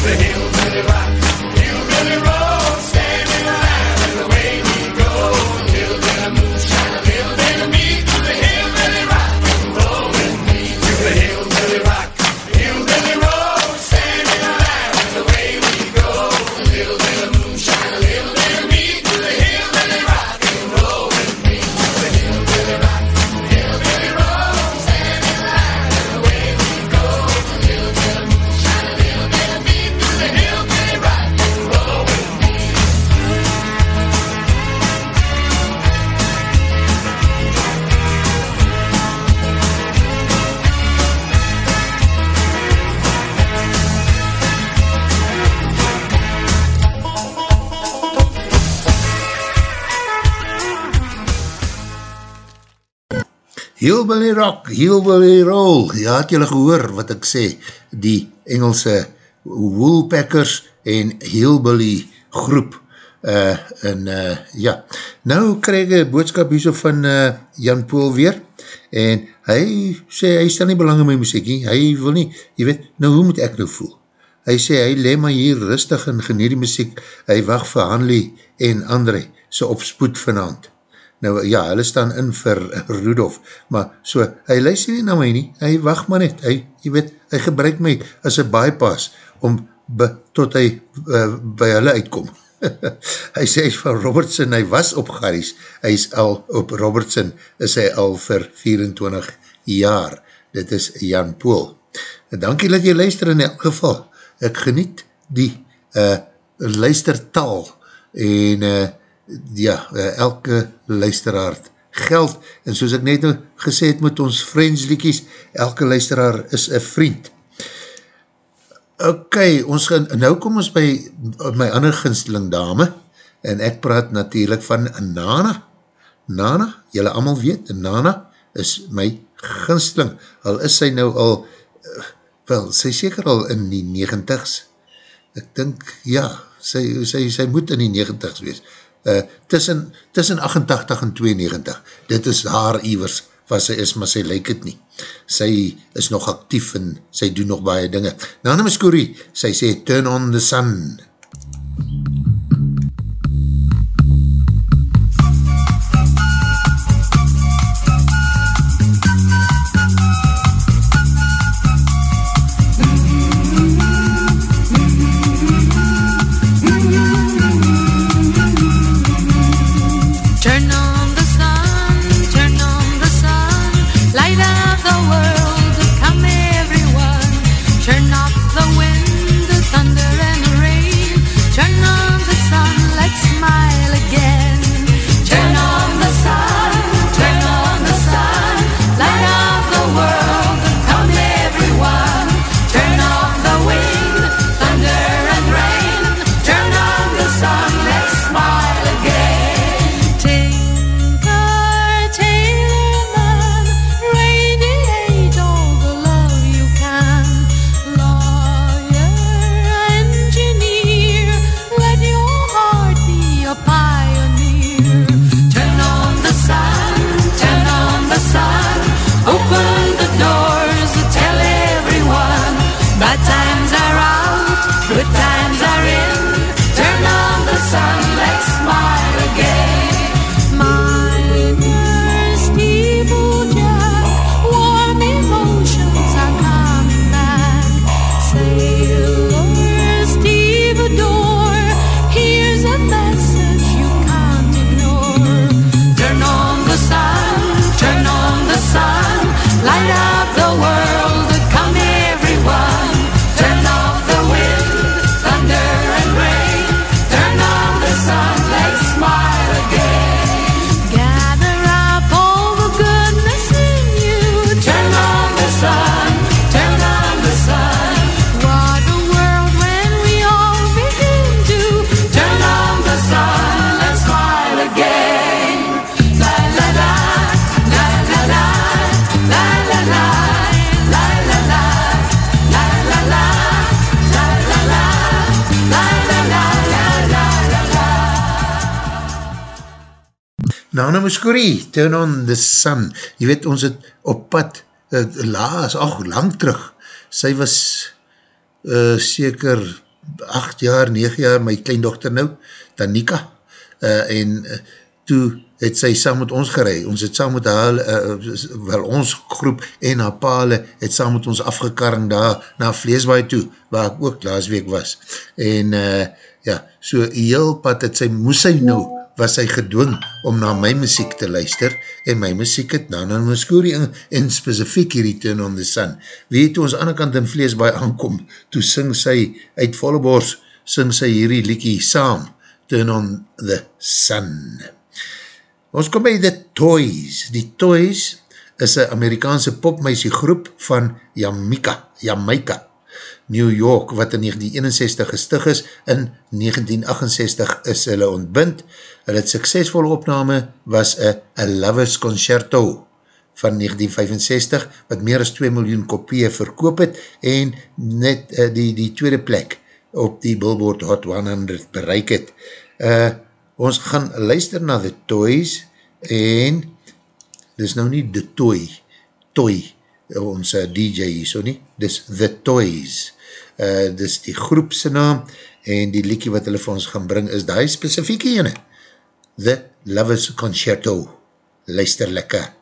The hillbilly Hillbilly Rock, Hillbilly Roll, ja, het julle gehoor wat ek sê, die Engelse Woolpackers en Hillbilly groep, uh, en uh, ja, nou krijg ek boodskap hier so van uh, Jan Poel weer, en hy sê, hy stel nie belang in my muziek nie, hy wil nie, jy weet, nou hoe moet ek nou voel? Hy sê, hy le maar hier rustig en geneer die muziek, hy wacht vir Hanley en André, so op spoed vanavond. Nou ja, hulle staan in vir Rudolf, maar so, hy luister nie na my nie, hy wacht maar net, hy, jy weet, hy gebruik my as een bypass, om be, tot hy uh, by hulle uitkom. <laughs> hy sê van Robertson, hy was op Garries, hy is al op Robertson, is hy al vir 24 jaar, dit is Jan Poel. Dankie dat jy luister in elk geval, ek geniet die uh, luistertaal en uh, ja, uh, elke luisteraar geld. En soos ek net nou gesê het met ons vriendsliekies, elke luisteraar is een vriend. Ok, ons gaan, nou kom ons by my ander ginsteling dame. En ek praat natuurlijk van Nana. Nana, jylle allemaal weet, Nana is my ginsteling, al is sy nou al wel, sy seker al in die negentigs, ek dink, ja, sy, sy, sy moet in die negentigs wees, uh, tussen, tussen 88 en 92, dit is haar iwers, wat sy is, maar sy lyk het nie, sy is nog actief en sy doen nog baie dinge, Nana Muscuri, sy sê, turn on the sun, Turn Nana Muscuri, Turn on the Sun, jy weet ons het op pad, uh, laas, ach, lang terug, sy was uh, seker 8 jaar, 9 jaar, my kleindochter nou, Danika, uh, en uh, toe het sy saam met ons gerei, ons het saam met haar, uh, wel ons groep en haar pale, het saam met ons afgekarring daar na Vleeswaai toe, waar ek ook laas week was, en uh, ja, so heel pad het sy, moes sy nou, was sy gedwing om na my muziek te luister, en my muziek het Nana Muscuri en, en specifiek hierdie Turn on the Sun. Wie het ons aan die kant in Vleesbaai aankom, toe sing sy uit volle bors, sing sy hierdie liekie saam, Turn on the Sun. Ons kom by The Toys. Die Toys is een Amerikaanse popmeisie groep van Jamaica, Jamaica, New York, wat in 1961 gestig is, in 1968 is hulle ontbind. Hulle het suksesvolle opname was een Lovers Concerto van 1965, wat meer as 2 miljoen kopieën verkoop het, en net uh, die, die tweede plek op die Billboard Hot 100 bereik het. Uh, ons gaan luister na The Toys, en dis nou nie The Toy, Toy, ons uh, DJ hier so nie, dis The Toys. Uh, dis die groepse naam, en die liekie wat hulle vir ons gaan bring, is die specifieke ene. The Lovers Concerto. Luister lekker.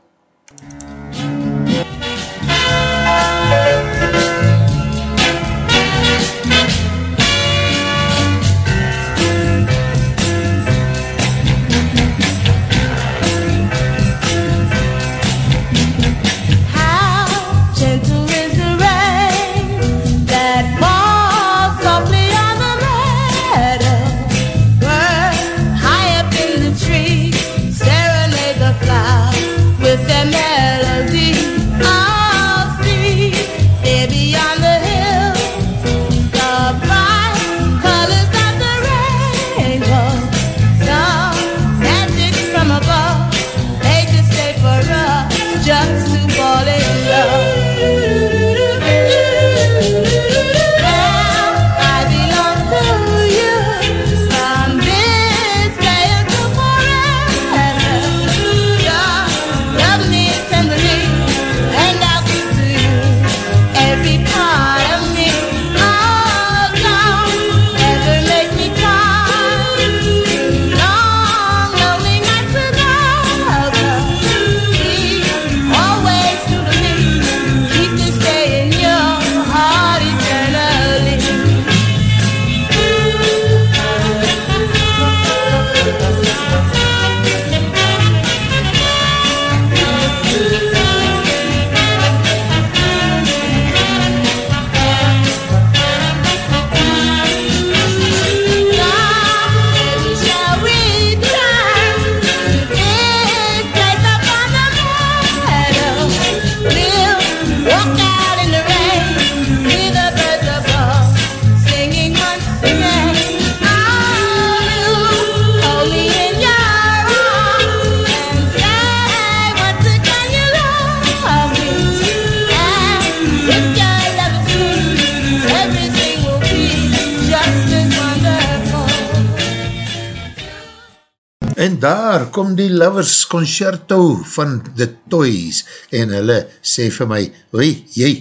En daar kom die Lovers Concerto van The Toys en hulle sê vir my, hoi, jy,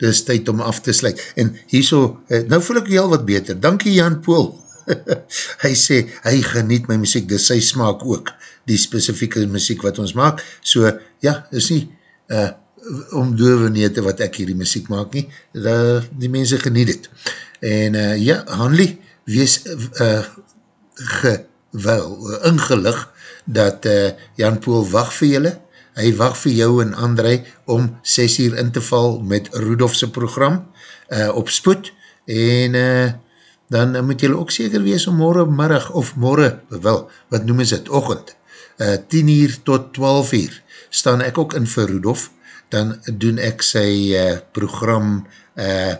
dit is tyd om af te sluit. En hierso, eh, nou voel ek heel wat beter. Dankie Jan Poel. <laughs> hy sê, hy geniet my muziek, dis sy smaak ook, die specifieke muziek wat ons maak. So, ja, is nie uh, om dove nete wat ek hierdie muziek maak nie. Da, die mense geniet het. En uh, ja, Hanlie, wees uh, ge wel ingelig dat uh, Jan Poel wacht vir julle. Hy wacht vir jou en André om 6 uur in te val met Rudolfse program uh, op spoed en uh, dan moet julle ook seker wees om morgen middag of morgen, wel, wat noem is het, ochend, uh, 10 uur tot 12 uur, staan ek ook in vir Rudolf, dan doen ek sy uh, program uh,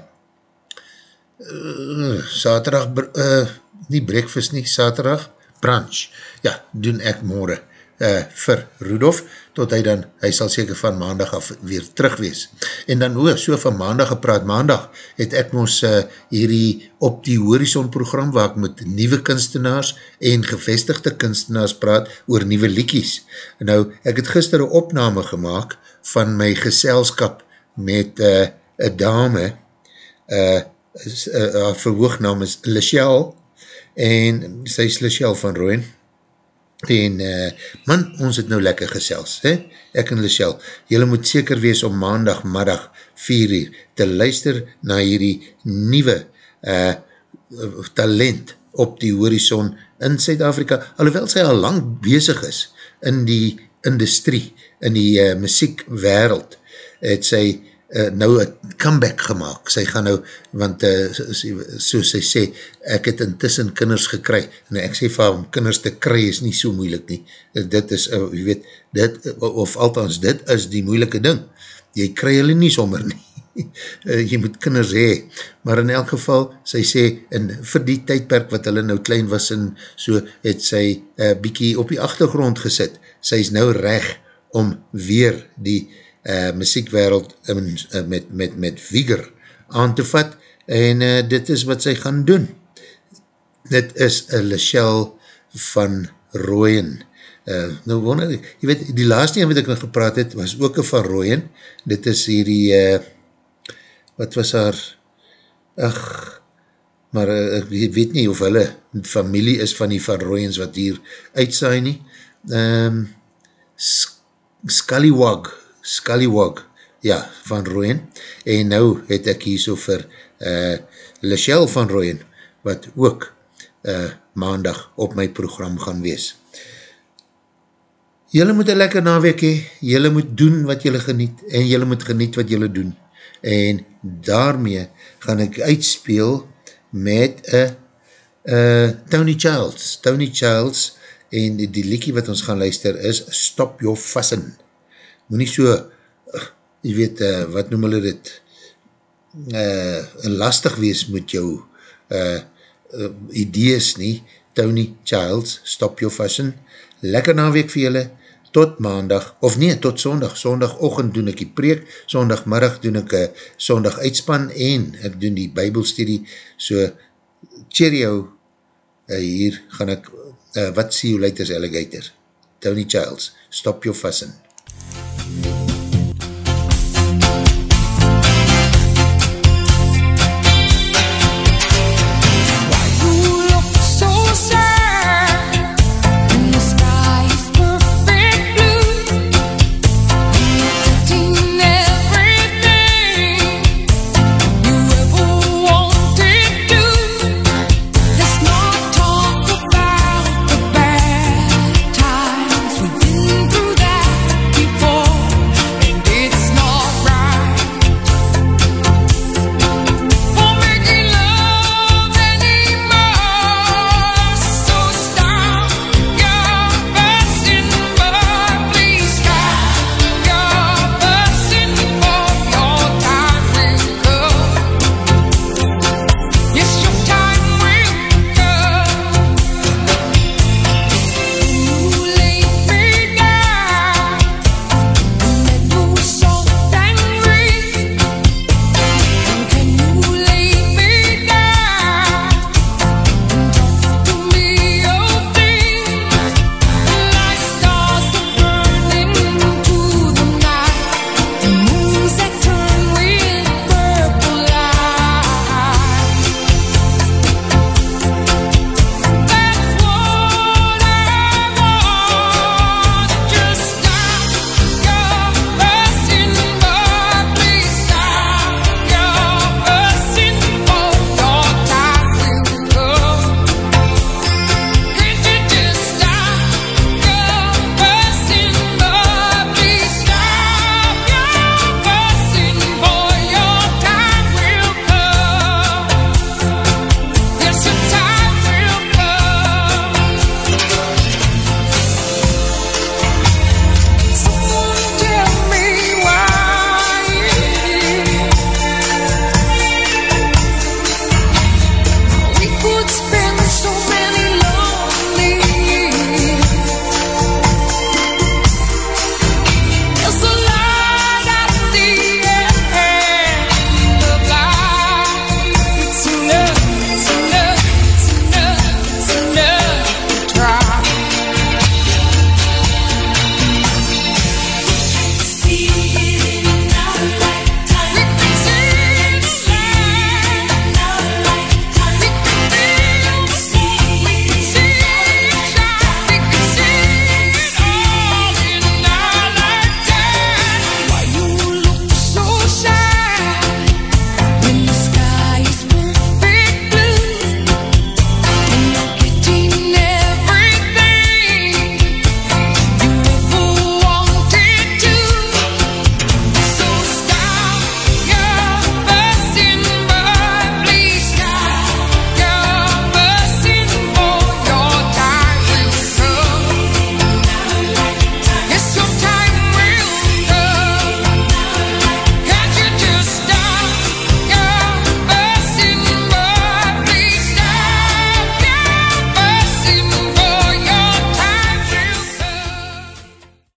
uh, saterdag, uh, nie breakfast nie, saterdag, brunch, ja, doen ek morgen uh, vir Rudolf, tot hy dan, hy sal seker van maandag af weer terug wees. En dan hoe, so van maandag gepraat, maandag het ek ons uh, hierdie op die horizon program, waar ek met nieuwe kunstenaars en gevestigde kunstenaars praat oor nieuwe liekies. Nou, ek het gister een opname gemaakt van my geselskap met uh, een dame, uh, is, uh, haar verhoognaam is Lichelle, en sy is Lichelle van Rooien, en uh, man, ons het nou lekker gesels, he? ek en Lichelle, jylle moet seker wees om maandag, middag, 4 uur, te luister na hierdie nieuwe uh, talent op die horizon in Suid-Afrika, alhoewel sy al lang bezig is in die industrie, in die uh, muziek wereld, het sy uh, nou een comeback gemaakt. Sy gaan nou, want uh, soos sy sê, ek het intussen kinders gekry, en ek sê vir om kinders te kry is nie so moeilik nie. Dit is, uh, jy weet, dit, of althans, dit is die moeilike ding. Jy kry hulle nie sommer nie. Uh, <laughs> jy moet kinders hee, maar in elk geval, sy sê, en vir die tydperk wat hulle nou klein was, en so het sy uh, bykie op die achtergrond gesit, sy is nou reg om weer die uh, muziekwereld in, uh, met, met, met vigor aan te vat en uh, dit is wat sy gaan doen. Dit is een Lachelle van Rooyen. Uh, nou wonder, jy weet, die laatste een wat ek nog gepraat het, was ook een van Rooyen. Dit is hierdie, uh, wat was haar, ach, maar uh, ek weet nie of hulle familie is van die Van Rooyens wat hier uitsaai nie. Um, Scullywog, Scullywog, ja, Van Rooyen. En nou het ek hier so vir uh, Lachelle Van Rooyen, wat ook uh, maandag op my program gaan wees. Julle moet een lekker naweek hee, julle moet doen wat julle geniet, en julle moet geniet wat julle doen. En daarmee gaan ek uitspeel met een uh, Tony Childs. Tony Childs en die, die liekie wat ons gaan luister is Stop Your Fussen. Moet nie so, uh, jy weet, uh, wat noem hulle dit, uh, lastig wees met jou uh, uh, idees nie. Tony Childs, Stop Your Fussen. Lekker naweek vir julle, tot maandag, of nee, tot sondag, sondagochtend doen ek die preek, sondagmiddag doen ek een sondag uitspan en ek doen die bybelstudie, so cheerio, uh, hier gaan ek, uh, wat see you later as alligator, Tony Childs, stop your fussing.